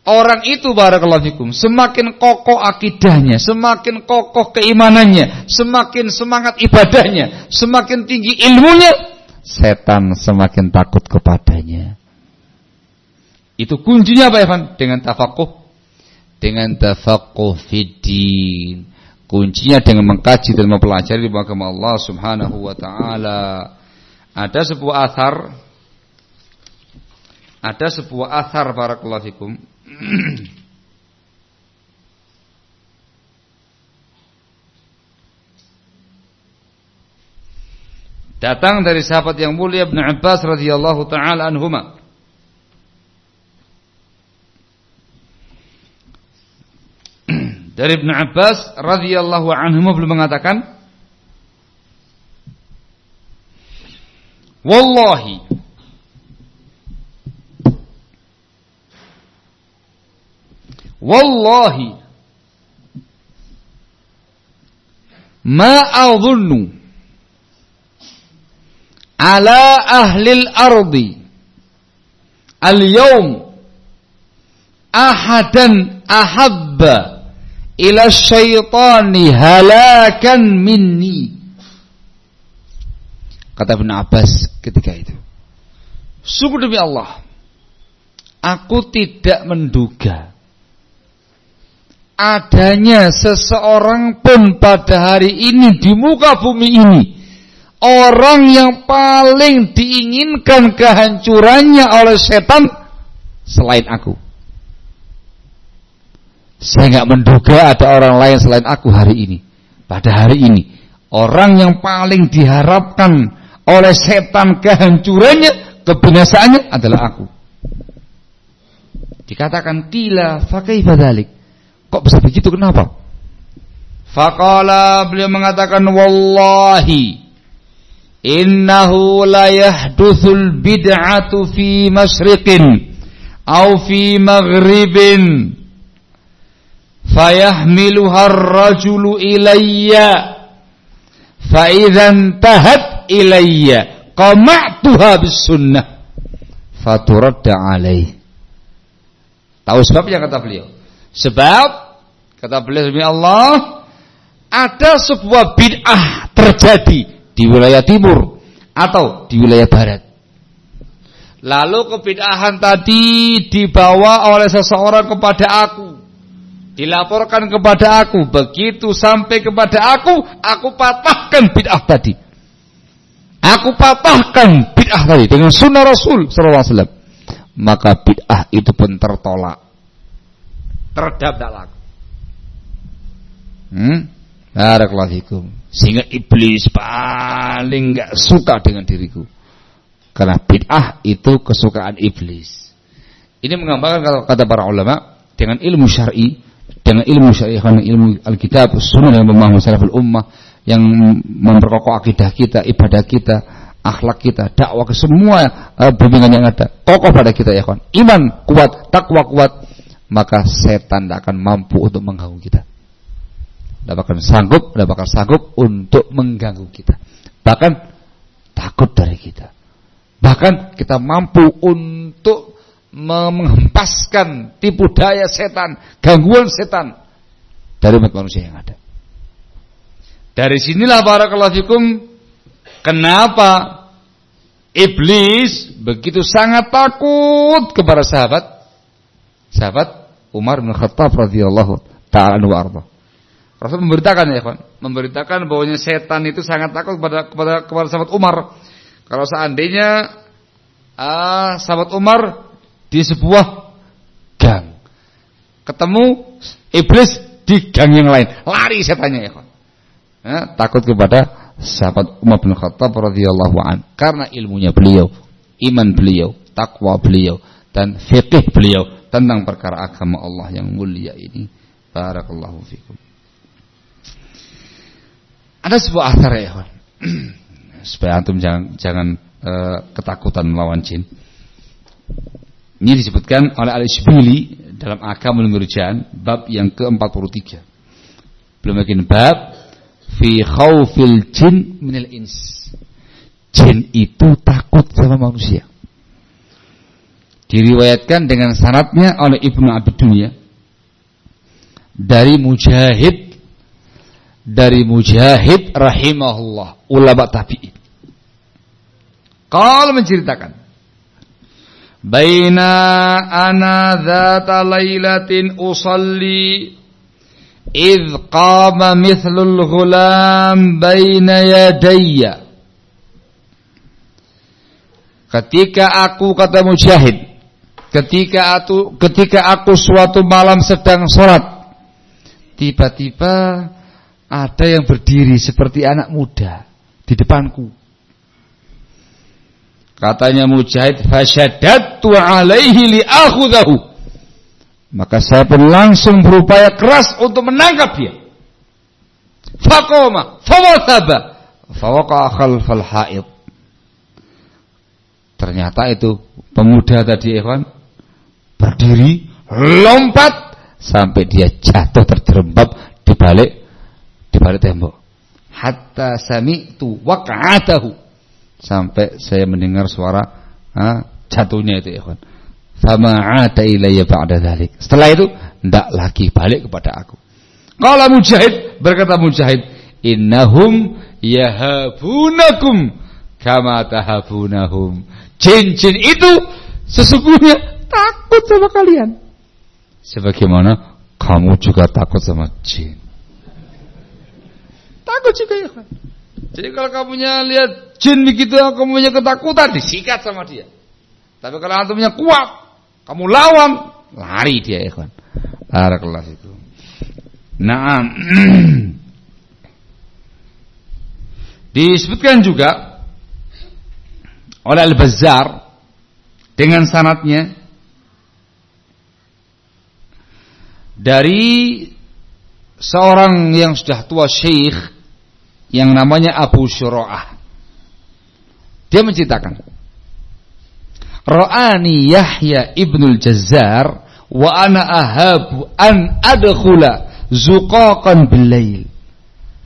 orang itu barakallahu fikum, semakin kokoh akidahnya, semakin kokoh keimanannya, semakin semangat ibadahnya, semakin tinggi ilmunya, setan semakin takut kepadanya. Itu kuncinya apa Evan? Dengan tafakuh dengan tafaqquh fiddin. Kuncinya dengan mengkaji dan mempelajari agama Allah Subhanahu wa taala. Ada sebuah athar ada sebuah athar barakallahu fikum. [clears throat] Datang dari sahabat yang mulia Ibn Abbas radhiyallahu taala anhuma. Dari Ibn Abbas radhiyallahu anhu belum mengatakan Wallahi Wallahi ma adhunnu ala ahli al-ardi al-yawm ahadan ahabba ila syaitani halakan minni. Kata Ibn Abbas ketika itu. Sungguh demi Allah, aku tidak menduga adanya seseorang pun pada hari ini di muka bumi ini orang yang paling diinginkan kehancurannya oleh setan selain aku. Saya nggak menduga ada orang lain selain aku hari ini. Pada hari ini, orang yang paling diharapkan oleh setan kehancurannya, kebinasaannya adalah aku. Dikatakan kila fakai badalik. Kok bisa begitu kenapa? Faqala beliau mengatakan wallahi innahu la yahdutsul bid'atu fi masyriqin au fi maghribin fayahmiluha ar-rajulu ilayya. Fa idzan tahat ilayya. Qama'tuha bis sunnah tahu sebabnya kata beliau? Sebab kata beliau demi Allah ada sebuah bid'ah terjadi di wilayah timur atau di wilayah barat. Lalu kebid'ahan tadi dibawa oleh seseorang kepada aku. Dilaporkan kepada aku. Begitu sampai kepada aku, aku patahkan bid'ah tadi. Aku patahkan bid'ah tadi dengan sunnah Rasul SAW. Maka bid'ah itu pun tertolak. Terdap Hmm? Barakallahu fikum. Sehingga iblis paling nggak suka dengan diriku. Karena bid'ah itu kesukaan iblis. Ini menggambarkan kata, kata para ulama dengan ilmu syar'i, dengan ilmu syar'i karena ilmu Alkitab, sunnah yang memahami salaful ummah yang memperkokoh akidah kita, ibadah kita, akhlak kita, dakwah ke semua uh, bimbingan yang ada. Kokoh pada kita ya kawan. Iman kuat, takwa kuat, maka setan tidak akan mampu untuk mengganggu kita tidak bakal sanggup, tidak bakal sanggup untuk mengganggu kita. Bahkan takut dari kita. Bahkan kita mampu untuk menghempaskan tipu daya setan, gangguan setan dari umat manusia yang ada. Dari sinilah para fikum kenapa iblis begitu sangat takut kepada sahabat sahabat Umar bin Khattab radhiyallahu taala anhu Rasul memberitakan ya kawan, memberitakan bahwanya setan itu sangat takut kepada kepada kepada sahabat Umar. Kalau seandainya uh, sahabat Umar di sebuah gang ketemu iblis di gang yang lain, lari setannya ya kawan. Ya, takut kepada sahabat Umar bin Khattab radhiyallahu an karena ilmunya beliau, iman beliau, takwa beliau dan fikih beliau tentang perkara agama Allah yang mulia ini. Barakallahu fikum. Ada sebuah asar ya, [clears throat] supaya antum jangan jangan uh, ketakutan melawan jin. Ini disebutkan oleh Al-Isbili dalam Akamul Murjan bab yang ke-43. Belum lagi bab fi khaufil jin minal ins. Jin itu takut sama manusia. Diriwayatkan dengan sanatnya oleh Ibnu Abi Dunya dari Mujahid dari Mujahid rahimahullah, ulama tabi'in. Kalau menceritakan Baina ana dhata laylatin usalli idh qama mithlul ghulam baina yadayya Ketika aku kata Mujahid ketika aku ketika aku suatu malam sedang sholat tiba-tiba ada yang berdiri seperti anak muda di depanku. Katanya Mujahid, "Fasyaddatu alaihi li'akhudhahu." Maka saya pun langsung berupaya keras untuk menangkap dia. Faqama, fawathaba, fawaqa khalfal haid. Ternyata itu pemuda tadi Ikhwan berdiri, lompat sampai dia jatuh terjerembab di balik di balik tembok. Hatta sami'tu waqa'atahu. Sampai saya mendengar suara ha, jatuhnya itu ikhwan. Fama 'ada ilayya ba'da dzalik. Setelah itu tidak lagi balik kepada aku. Qala Mujahid berkata Mujahid, "Innahum yahabunakum kama tahabunahum." Jin-jin itu sesungguhnya takut sama kalian. Sebagaimana kamu juga takut sama jin. Takut juga ya. Jadi kalau kamunya lihat jin begitu, kamu punya ketakutan, disikat sama dia. Tapi kalau antumnya kuat, kamu lawan, lari dia ikhwan. Barakallah itu. Nah, [clears throat] disebutkan juga oleh Al-Bazzar dengan sanatnya dari seorang yang sudah tua syekh yang namanya Abu Syura'ah. Dia menceritakan, Ra'ani Yahya ibnul Jazzar wa ana ahabu an adkhula zuqaqan bilail.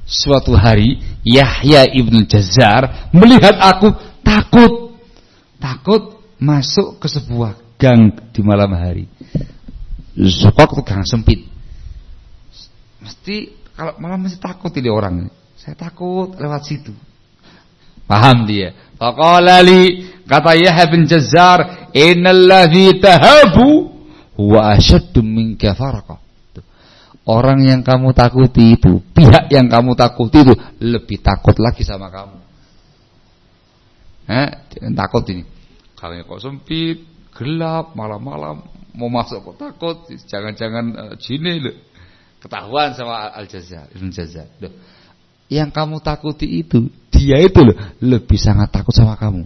Suatu hari Yahya ibnul Jazzar melihat aku takut takut masuk ke sebuah gang di malam hari. Zuqaq itu gang sempit. Mesti kalau malam mesti takut ini orang. Saya takut lewat situ. Paham dia. Faqala li kata Yahya bin Jazzar, "Innalladzi tahabu huwa ashaddu minka faraqa." Orang yang kamu takuti itu, pihak yang kamu takuti itu lebih takut lagi sama kamu. Eh, takut ini. Kalau kok sempit, gelap, malam-malam mau masuk kok takut, jangan-jangan uh, loh. Ketahuan sama Al-Jazar, Ibn Jazar. Loh, yang kamu takuti itu, dia itu loh lebih sangat takut sama kamu.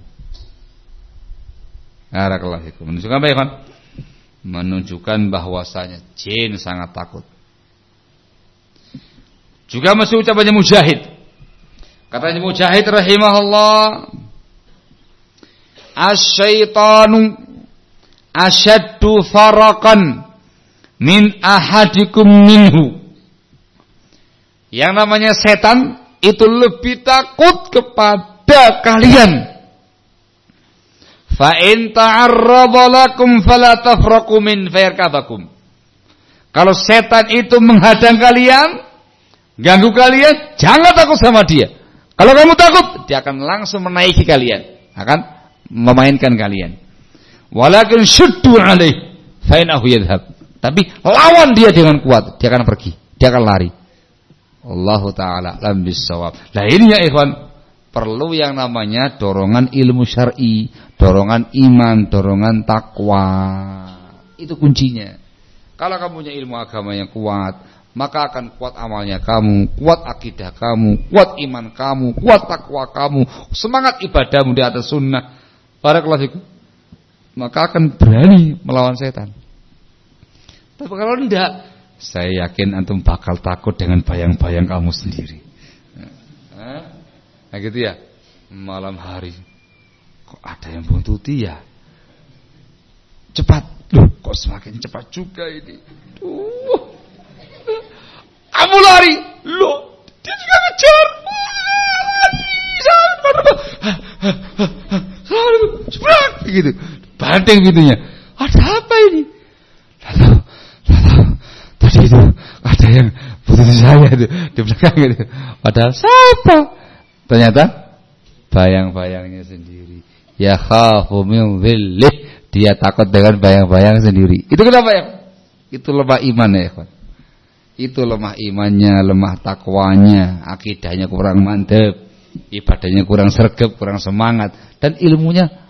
Barakallahu fikum. Menunjukkan apa ya, kan? Menunjukkan bahwasanya jin sangat takut. Juga masih ucapannya Mujahid. Katanya Mujahid rahimahullah, "Asy-syaitanu asyaddu farakan min ahadikum minhu." Yang namanya setan itu lebih takut kepada kalian. Fa in ta'arrada lakum fala tafraqu min. Kalau setan itu menghadang kalian, ganggu kalian, jangan takut sama dia. Kalau kamu takut, dia akan langsung menaiki kalian, akan memainkan kalian. Walakin syuddu alaih fa inahu yadhhab. Tapi lawan dia dengan kuat, dia akan pergi, dia akan lari. Allah taala alam bisawab. Nah ini ya ikhwan, perlu yang namanya dorongan ilmu syar'i, dorongan iman, dorongan takwa. Itu kuncinya. Kalau kamu punya ilmu agama yang kuat, maka akan kuat amalnya kamu, kuat akidah kamu, kuat iman kamu, kuat takwa kamu, semangat ibadahmu di atas sunnah. Barakallahu fikum. Maka akan berani melawan setan. Tapi kalau tidak, saya yakin antum bakal takut dengan bayang-bayang kamu sendiri. Nah gitu ya. Malam hari kok ada yang buntuti ya? Cepat. Loh, kok semakin cepat juga ini. Duh. Kamu lari. Loh, dia juga ngejar. Lari. gitu. Banting pintunya. Ada apa ini? Lalu Tadi itu ada yang putus saya itu di belakang itu. Padahal siapa? Ternyata bayang-bayangnya sendiri. Ya khafu min Dia takut dengan bayang-bayang sendiri. Itu kenapa ya? Itu lemah iman ya, kawan. Itu lemah imannya, lemah takwanya, akidahnya kurang mantap, ibadahnya kurang sergap, kurang semangat dan ilmunya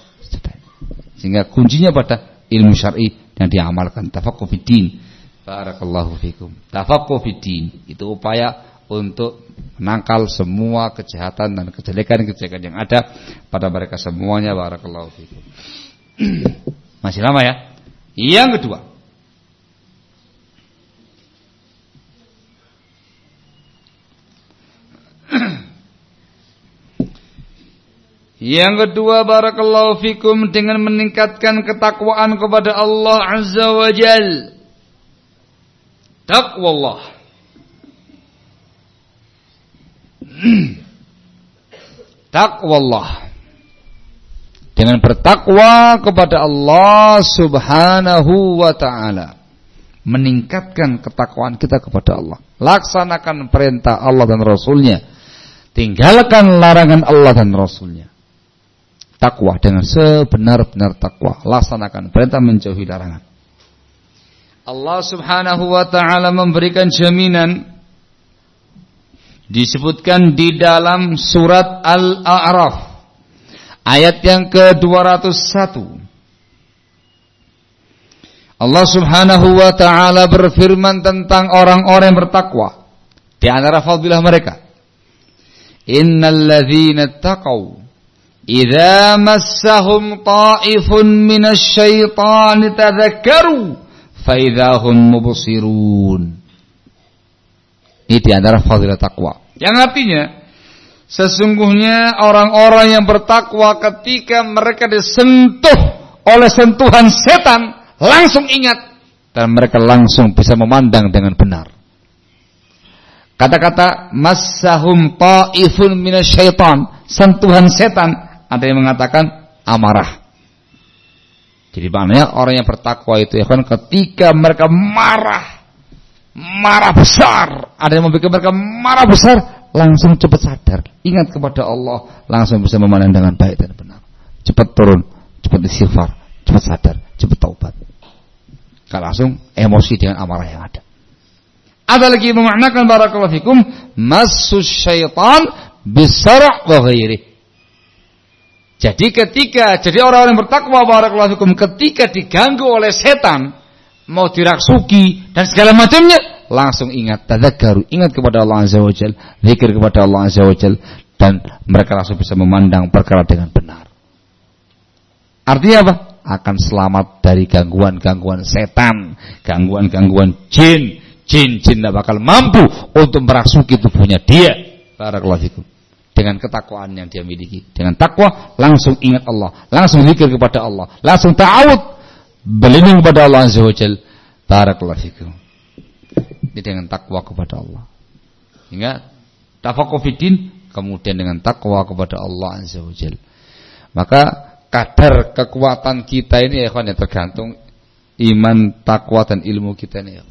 sehingga kuncinya pada ilmu syar'i yang diamalkan tafaqquh fiddin Barakallahu fikum. Tafaqquh fiddin itu upaya untuk menangkal semua kejahatan dan kejelekan-kejelekan yang ada pada mereka semuanya. Barakallahu fikum. [clears throat] Masih lama ya? Yang kedua. [clears throat] Yang kedua barakallahu fikum dengan meningkatkan ketakwaan kepada Allah Azza wa Jalla Taqwallah. [clears throat] Taqwallah. Dengan bertakwa kepada Allah Subhanahu wa taala. Meningkatkan ketakwaan kita kepada Allah. Laksanakan perintah Allah dan Rasulnya. Tinggalkan larangan Allah dan Rasulnya. Takwa dengan sebenar-benar takwa. Laksanakan perintah menjauhi larangan. Allah Subhanahu wa taala memberikan jaminan disebutkan di dalam surat Al-A'raf ayat yang ke-201. Allah Subhanahu wa taala berfirman tentang orang-orang yang bertakwa. Di antara fadilah mereka Innal ladzina idza massahum ta'ifun minasy syaitani tadzakkaru fa idzahum mubsirun ini di antara fadilah takwa. Yang artinya sesungguhnya orang-orang yang bertakwa ketika mereka disentuh oleh sentuhan setan langsung ingat dan mereka langsung bisa memandang dengan benar. Kata-kata masahum ta'ifun minasyaitan, sentuhan setan, ada yang mengatakan amarah. Jadi maknanya orang yang bertakwa itu ya kan ketika mereka marah marah besar. Ada yang membuat mereka marah besar, langsung cepat sadar. Ingat kepada Allah, langsung bisa memandang dengan baik dan benar. Cepat turun, cepat istighfar, cepat sadar, cepat taubat. Kalau langsung emosi dengan amarah yang ada. Ada lagi memaknakan barakallahu fikum masus syaitan bisara' wa ghairi. Jadi ketika jadi orang-orang bertakwa barakallahu fikum ketika diganggu oleh setan, mau dirasuki dan segala macamnya, langsung ingat tadzakkaru, ingat kepada Allah Azza wa Jal, zikir kepada Allah Azza wa Jal dan mereka langsung bisa memandang perkara dengan benar. Artinya apa? Akan selamat dari gangguan-gangguan setan, gangguan-gangguan jin. Jin-jin tidak bakal mampu untuk merasuki tubuhnya dia. Barakallahu fikum dengan ketakwaan yang dia miliki. Dengan takwa langsung ingat Allah, langsung zikir kepada Allah, langsung ta'awud berlindung kepada Allah Azza wa Jal. Barakallahu fikum. Ini dengan takwa kepada Allah. Ingat, tafakuh fidin, kemudian dengan takwa kepada Allah Azza wa. Maka kadar kekuatan kita ini ya ya tergantung iman, takwa dan ilmu kita ini ya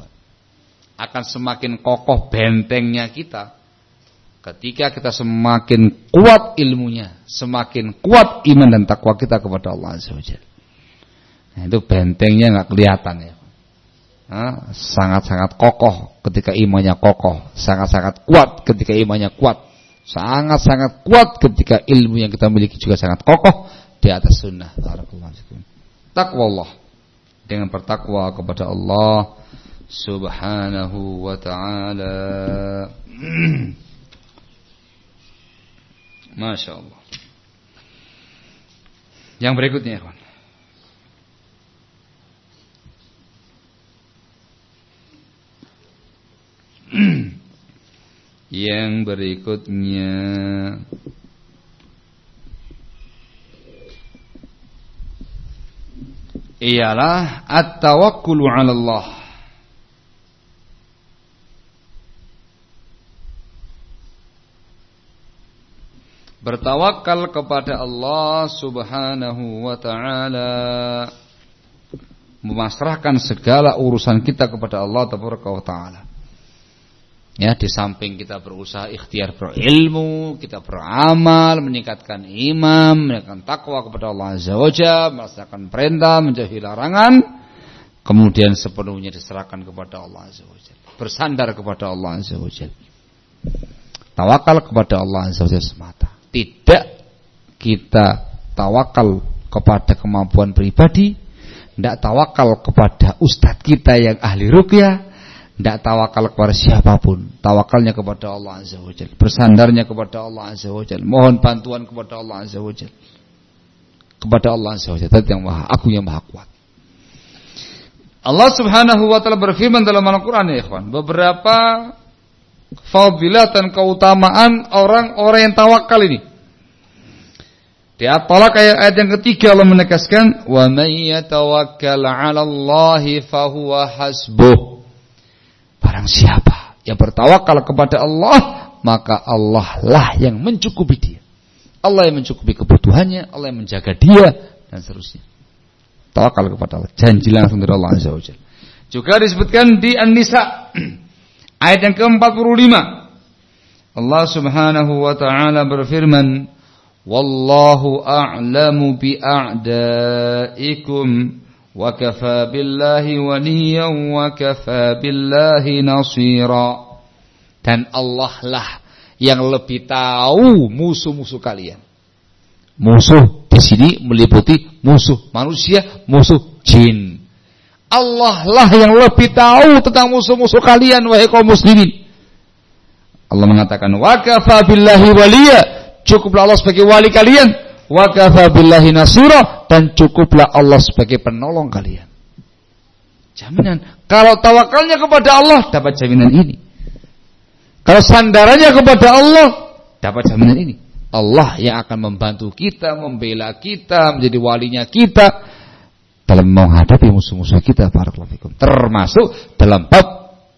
Akan semakin kokoh bentengnya kita ketika kita semakin kuat ilmunya, semakin kuat iman dan takwa kita kepada Allah Azza wa Jalla. Nah, itu bentengnya nggak kelihatan ya. Sangat-sangat kokoh ketika imannya kokoh, sangat-sangat kuat ketika imannya kuat, sangat-sangat kuat ketika ilmu yang kita miliki juga sangat kokoh di atas sunnah. Takwa Allah dengan bertakwa kepada Allah Subhanahu wa taala. [clears throat] Masya Allah. Yang berikutnya ya kawan. [clears throat] Yang berikutnya ialah at-tawakkulu 'ala Allah. Bertawakal kepada Allah Subhanahu wa taala. Memasrahkan segala urusan kita kepada Allah Taala. Ya, di samping kita berusaha ikhtiar berilmu, kita beramal, meningkatkan iman, meningkatkan takwa kepada Allah Azza wa Jalla, melaksanakan perintah, menjauhi larangan, kemudian sepenuhnya diserahkan kepada Allah Azza wa Jalla. Bersandar kepada Allah Azza wa Jalla. Tawakal kepada Allah Azza wa Jalla semata. Tidak kita tawakal kepada kemampuan pribadi, tidak tawakal kepada ustadz kita yang ahli rukyah, tidak tawakal kepada siapa pun. Tawakalnya kepada Allah Azza wa. Bersandarnya kepada Allah Azza wa. Mohon bantuan kepada Allah Azza wa. Kepada Allah Azza wa Jal. yang maha, aku yang maha kuat. Allah subhanahu wa ta'ala berfirman dalam Al-Quran ya ikhwan. Beberapa fadilah dan keutamaan orang-orang yang tawakal ini. Di At-Talaq ayat yang ketiga Allah menegaskan wa may yatawakkal 'ala Allah fahuwa hasbuh. Barang siapa yang bertawakal kepada Allah, maka Allah lah yang mencukupi dia. Allah yang mencukupi kebutuhannya, Allah yang menjaga dia dan seterusnya. Tawakal kepada Allah. Janji langsung dari Allah Azza wa Juga disebutkan di An-Nisa [clears throat] Ayat yang ke-45. Allah Subhanahu wa taala berfirman, "Wallahu a'lamu bi a'daikum wa kafa billahi waliyan wa kafa billahi nasira." Dan Allah lah yang lebih tahu musuh-musuh kalian. Musuh di sini meliputi musuh manusia, musuh jin. Allah lah yang lebih tahu tentang musuh-musuh kalian wahai kaum muslimin. Allah mengatakan wa kafa billahi waliya cukuplah Allah sebagai wali kalian wa kafa billahi nasira dan cukuplah Allah sebagai penolong kalian. Jaminan kalau tawakalnya kepada Allah dapat jaminan ini. Kalau sandarannya kepada Allah dapat jaminan ini. Allah yang akan membantu kita, membela kita, menjadi walinya kita dalam menghadapi musuh-musuh kita para Termasuk dalam bab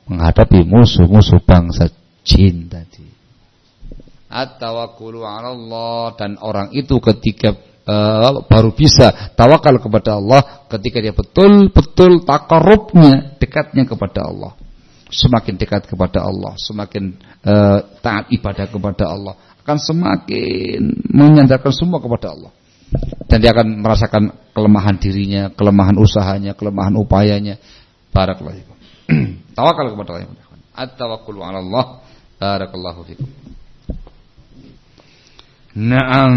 menghadapi musuh-musuh bangsa jin tadi. At-tawakkulu Allah dan orang itu ketika uh, baru bisa tawakal kepada Allah ketika dia betul-betul takarubnya, dekatnya kepada Allah. Semakin dekat kepada Allah, semakin uh, taat ibadah kepada Allah, akan semakin menyandarkan semua kepada Allah. Dan dia akan merasakan kelemahan dirinya, kelemahan usahanya, kelemahan upayanya. Barakallahu [clears throat] Tawakal kepada Allah. At-tawakkulu 'ala Allah Barakallahu fikum. Naam.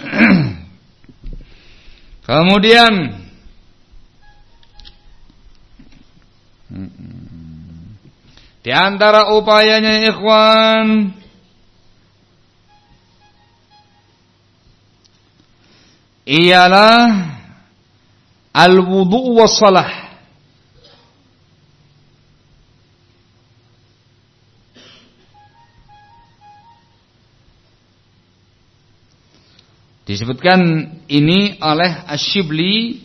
[clears throat] Kemudian di antara upayanya ikhwan ialah al-wudu was salah. Disebutkan ini oleh Asyibli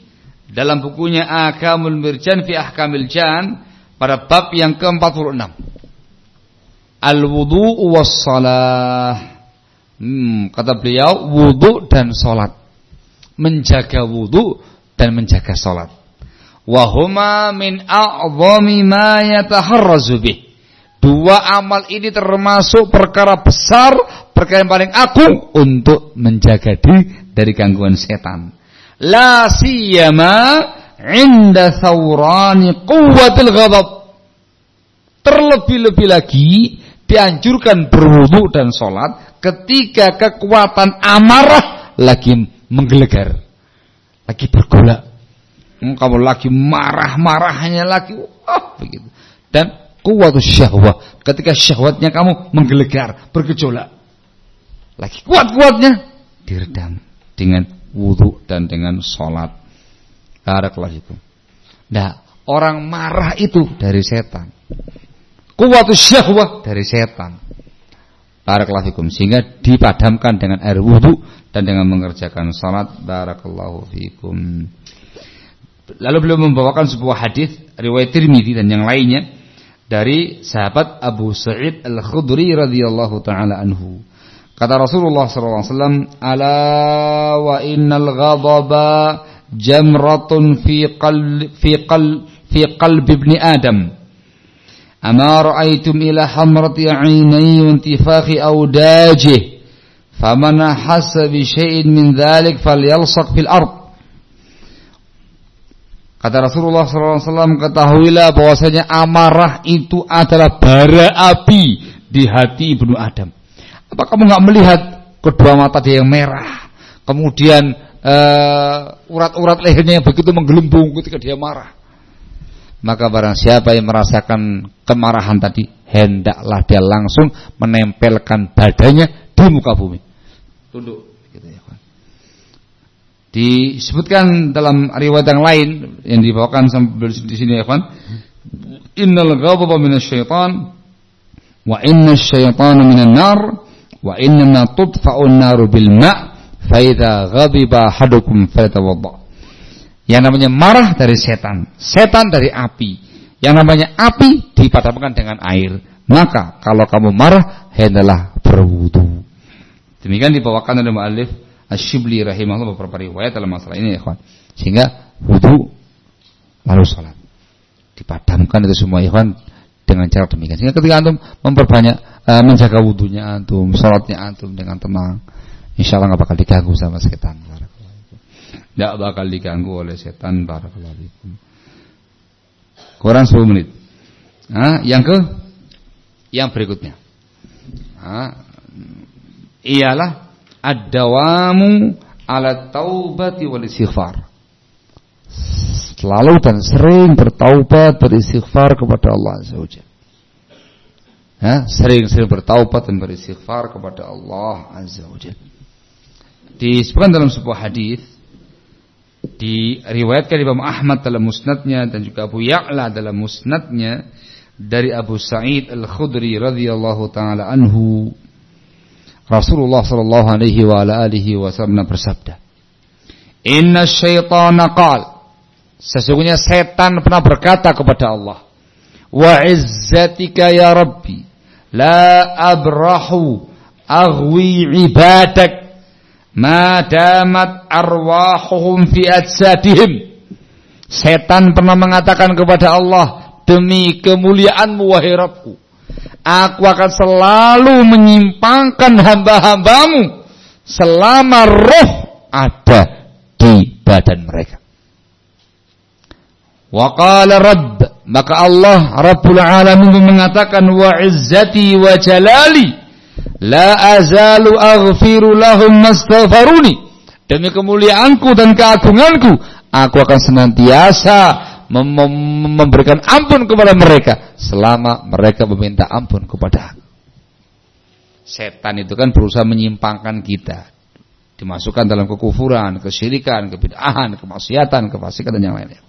dalam bukunya Akamul Mirjan fi Ahkamil Jan pada bab yang ke-46. Al-wudu was salah. Hmm, kata beliau wudu dan salat. Menjaga wudu dan menjaga salat. Wahuma min a'zami ma yataharrazu bih. Dua amal ini termasuk perkara besar, perkara yang paling agung untuk menjaga diri dari gangguan setan. La siyama inda thawrani quwwatil ghadab. Terlebih-lebih lagi dianjurkan berwudu dan sholat ketika kekuatan amarah lagi menggelegar. Lagi bergolak. Hmm, kamu lagi marah-marahnya lagi. Wah, begitu. Dan kuwatus syahwah. Ketika syahwatnya kamu menggelegar, bergejolak. Lagi kuat-kuatnya diredam dengan wudhu dan dengan sholat. Barakallahu itu. Nah, orang marah itu dari setan. Kuwatus syahwah dari setan. Barakallahu. Sehingga dipadamkan dengan air wudhu dan dengan mengerjakan salat. Barakallahu fikum. Lalu beliau membawakan sebuah hadis riwayat Tirmidzi dan yang lainnya dari sahabat Abu Sa'id Al-Khudri radhiyallahu taala anhu. Kata Rasulullah sallallahu alaihi wasallam, "Ala wa innal ghadaba jamratun fi qalbi fi qalbi fi qalbi ibn Adam." Ila hamrati 'ainai wa intifakhi awdajih faman hassa bi syai'in min dhalik falyalsaq fil ard Kata Rasulullah SAW, ketahuilah bahwasanya amarah itu adalah bara api di hati ibnu Adam. Apa kamu nggak melihat kedua mata dia yang merah, kemudian uh, urat-urat lehernya yang begitu menggelembung ketika dia marah? Maka barang siapa yang merasakan kemarahan tadi, hendaklah dia langsung menempelkan badannya di muka bumi. Tunduk. Disebutkan dalam riwayat yang lain yang dibawakan sampai di sini ya kawan. Innal ghadaba minasyaitan wa inna syaitana minan nar wa inna tudfa'un naru bil ma' fa idza ghadiba hadukum falatawadda. Yang namanya marah dari setan, setan dari api. Yang namanya api dipadamkan dengan air. Maka kalau kamu marah hendaklah berwudu. Demikian dibawakan oleh muallif Asyibli rahimahullah beberapa riwayat dalam masalah ini ya kawan. Sehingga wudhu lalu sholat. Dipadamkan itu semua ikhwan dengan cara demikian. Sehingga ketika antum memperbanyak uh, menjaga wudhunya antum, sholatnya antum dengan tenang, insya Allah nggak bakal diganggu sama setan. Tidak bakal diganggu oleh setan. Barakallahu Kurang 10 menit. Nah, yang ke yang berikutnya. ialah ad-dawamu ala taubati wal istighfar. Selalu dan sering bertaubat beristighfar kepada Allah Azza wa Ya, sering-sering bertaubat dan beristighfar kepada Allah Azza wa Disebutkan dalam sebuah hadis diriwayatkan Imam Ahmad dalam musnadnya dan juga Abu Ya'la dalam musnadnya dari Abu Sa'id Al-Khudri radhiyallahu taala anhu. Rasulullah sallallahu alaihi wa ala alihi wasallam bersabda Inna syaitana qal. Sesungguhnya setan pernah berkata kepada Allah Wa izzatika ya Rabbi La abrahu Aghwi ibadak Ma damat arwahuhum fi ajsadihim Setan pernah mengatakan kepada Allah Demi kemuliaanmu wahai Rabbku Aku akan selalu menyimpangkan hamba-hambamu selama roh ada di badan mereka. Wa qala Rabb maka Allah Rabbul Alamin mengatakan wa izzati wa jalali la azalu aghfiru lahum mastaghfaruni demi kemuliaanku dan keagunganku aku akan senantiasa mem memberikan ampun kepada mereka selama mereka meminta ampun kepada aku. Setan itu kan berusaha menyimpangkan kita. Dimasukkan dalam kekufuran, kesyirikan, kebid'ahan, kemaksiatan, kefasikan dan yang lainnya.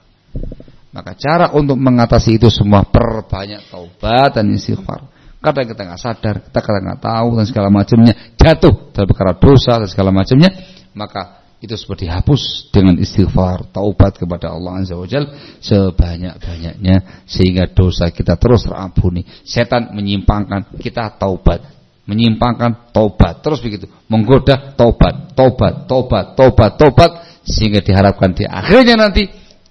Maka cara untuk mengatasi itu semua perbanyak taubat dan istighfar. Kadang kita nggak sadar, kita kadang nggak tahu dan segala macamnya jatuh dalam perkara dosa dan segala macamnya, maka itu seperti dihapus dengan istighfar, taubat kepada Allah Azza wa sebanyak-banyaknya sehingga dosa kita terus terampuni. Setan menyimpangkan, kita taubat. Menyimpangkan, taubat. Terus begitu, menggoda, taubat, taubat, taubat, taubat, taubat sehingga diharapkan di akhirnya nanti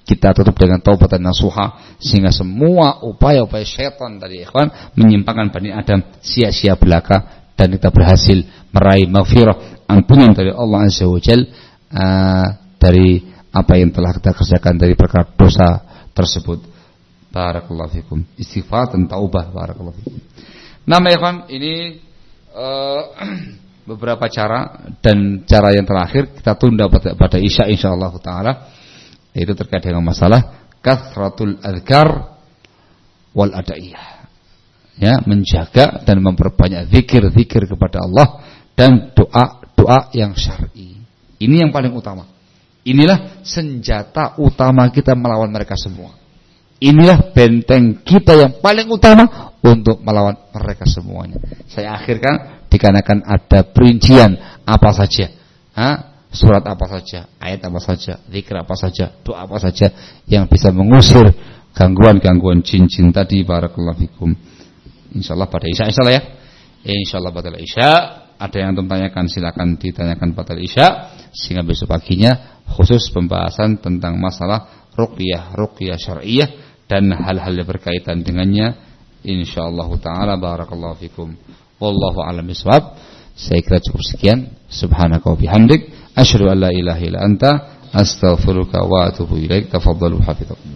kita tutup dengan taubat dan nasuha sehingga semua upaya-upaya setan dari ikhwan menyimpangkan Bani Adam sia-sia belaka dan kita berhasil meraih maghfirah ampunan dari Allah Azza wa Jalla uh, dari apa yang telah kita kerjakan dari perkara dosa tersebut. Barakallahu fikum. Istighfar dan taubah barakallahu fikum. Nama ikhwan ini uh, [clears throat] beberapa cara dan cara yang terakhir kita tunda pada, pada Isya insyaallah taala yaitu terkait dengan masalah kathratul adhkar wal adaiyah. Ya, menjaga dan memperbanyak zikir-zikir kepada Allah dan doa-doa yang syar'i. Ini yang paling utama. Inilah senjata utama kita melawan mereka semua. Inilah benteng kita yang paling utama untuk melawan mereka semuanya. Saya akhirkan dikarenakan ada perincian apa saja. Ha? Surat apa saja, ayat apa saja, zikir apa saja, doa apa saja yang bisa mengusir gangguan-gangguan jin-jin tadi barakallahu fikum. Insyaallah pada Isya insyaallah ya. Insyaallah pada Isya ada yang tanyakan silakan ditanyakan pada Isya sehingga besok paginya khusus pembahasan tentang masalah ruqyah, ruqyah syariah dan hal-hal yang berkaitan dengannya insyaallah taala barakallahu fikum. Wallahu a'lam bishawab. Saya kira cukup sekian. Subhanaka wa bihamdik أشهد أن لا إله إلا أنت أستغفرك وأتوب إليك. تفضلوا حفظكم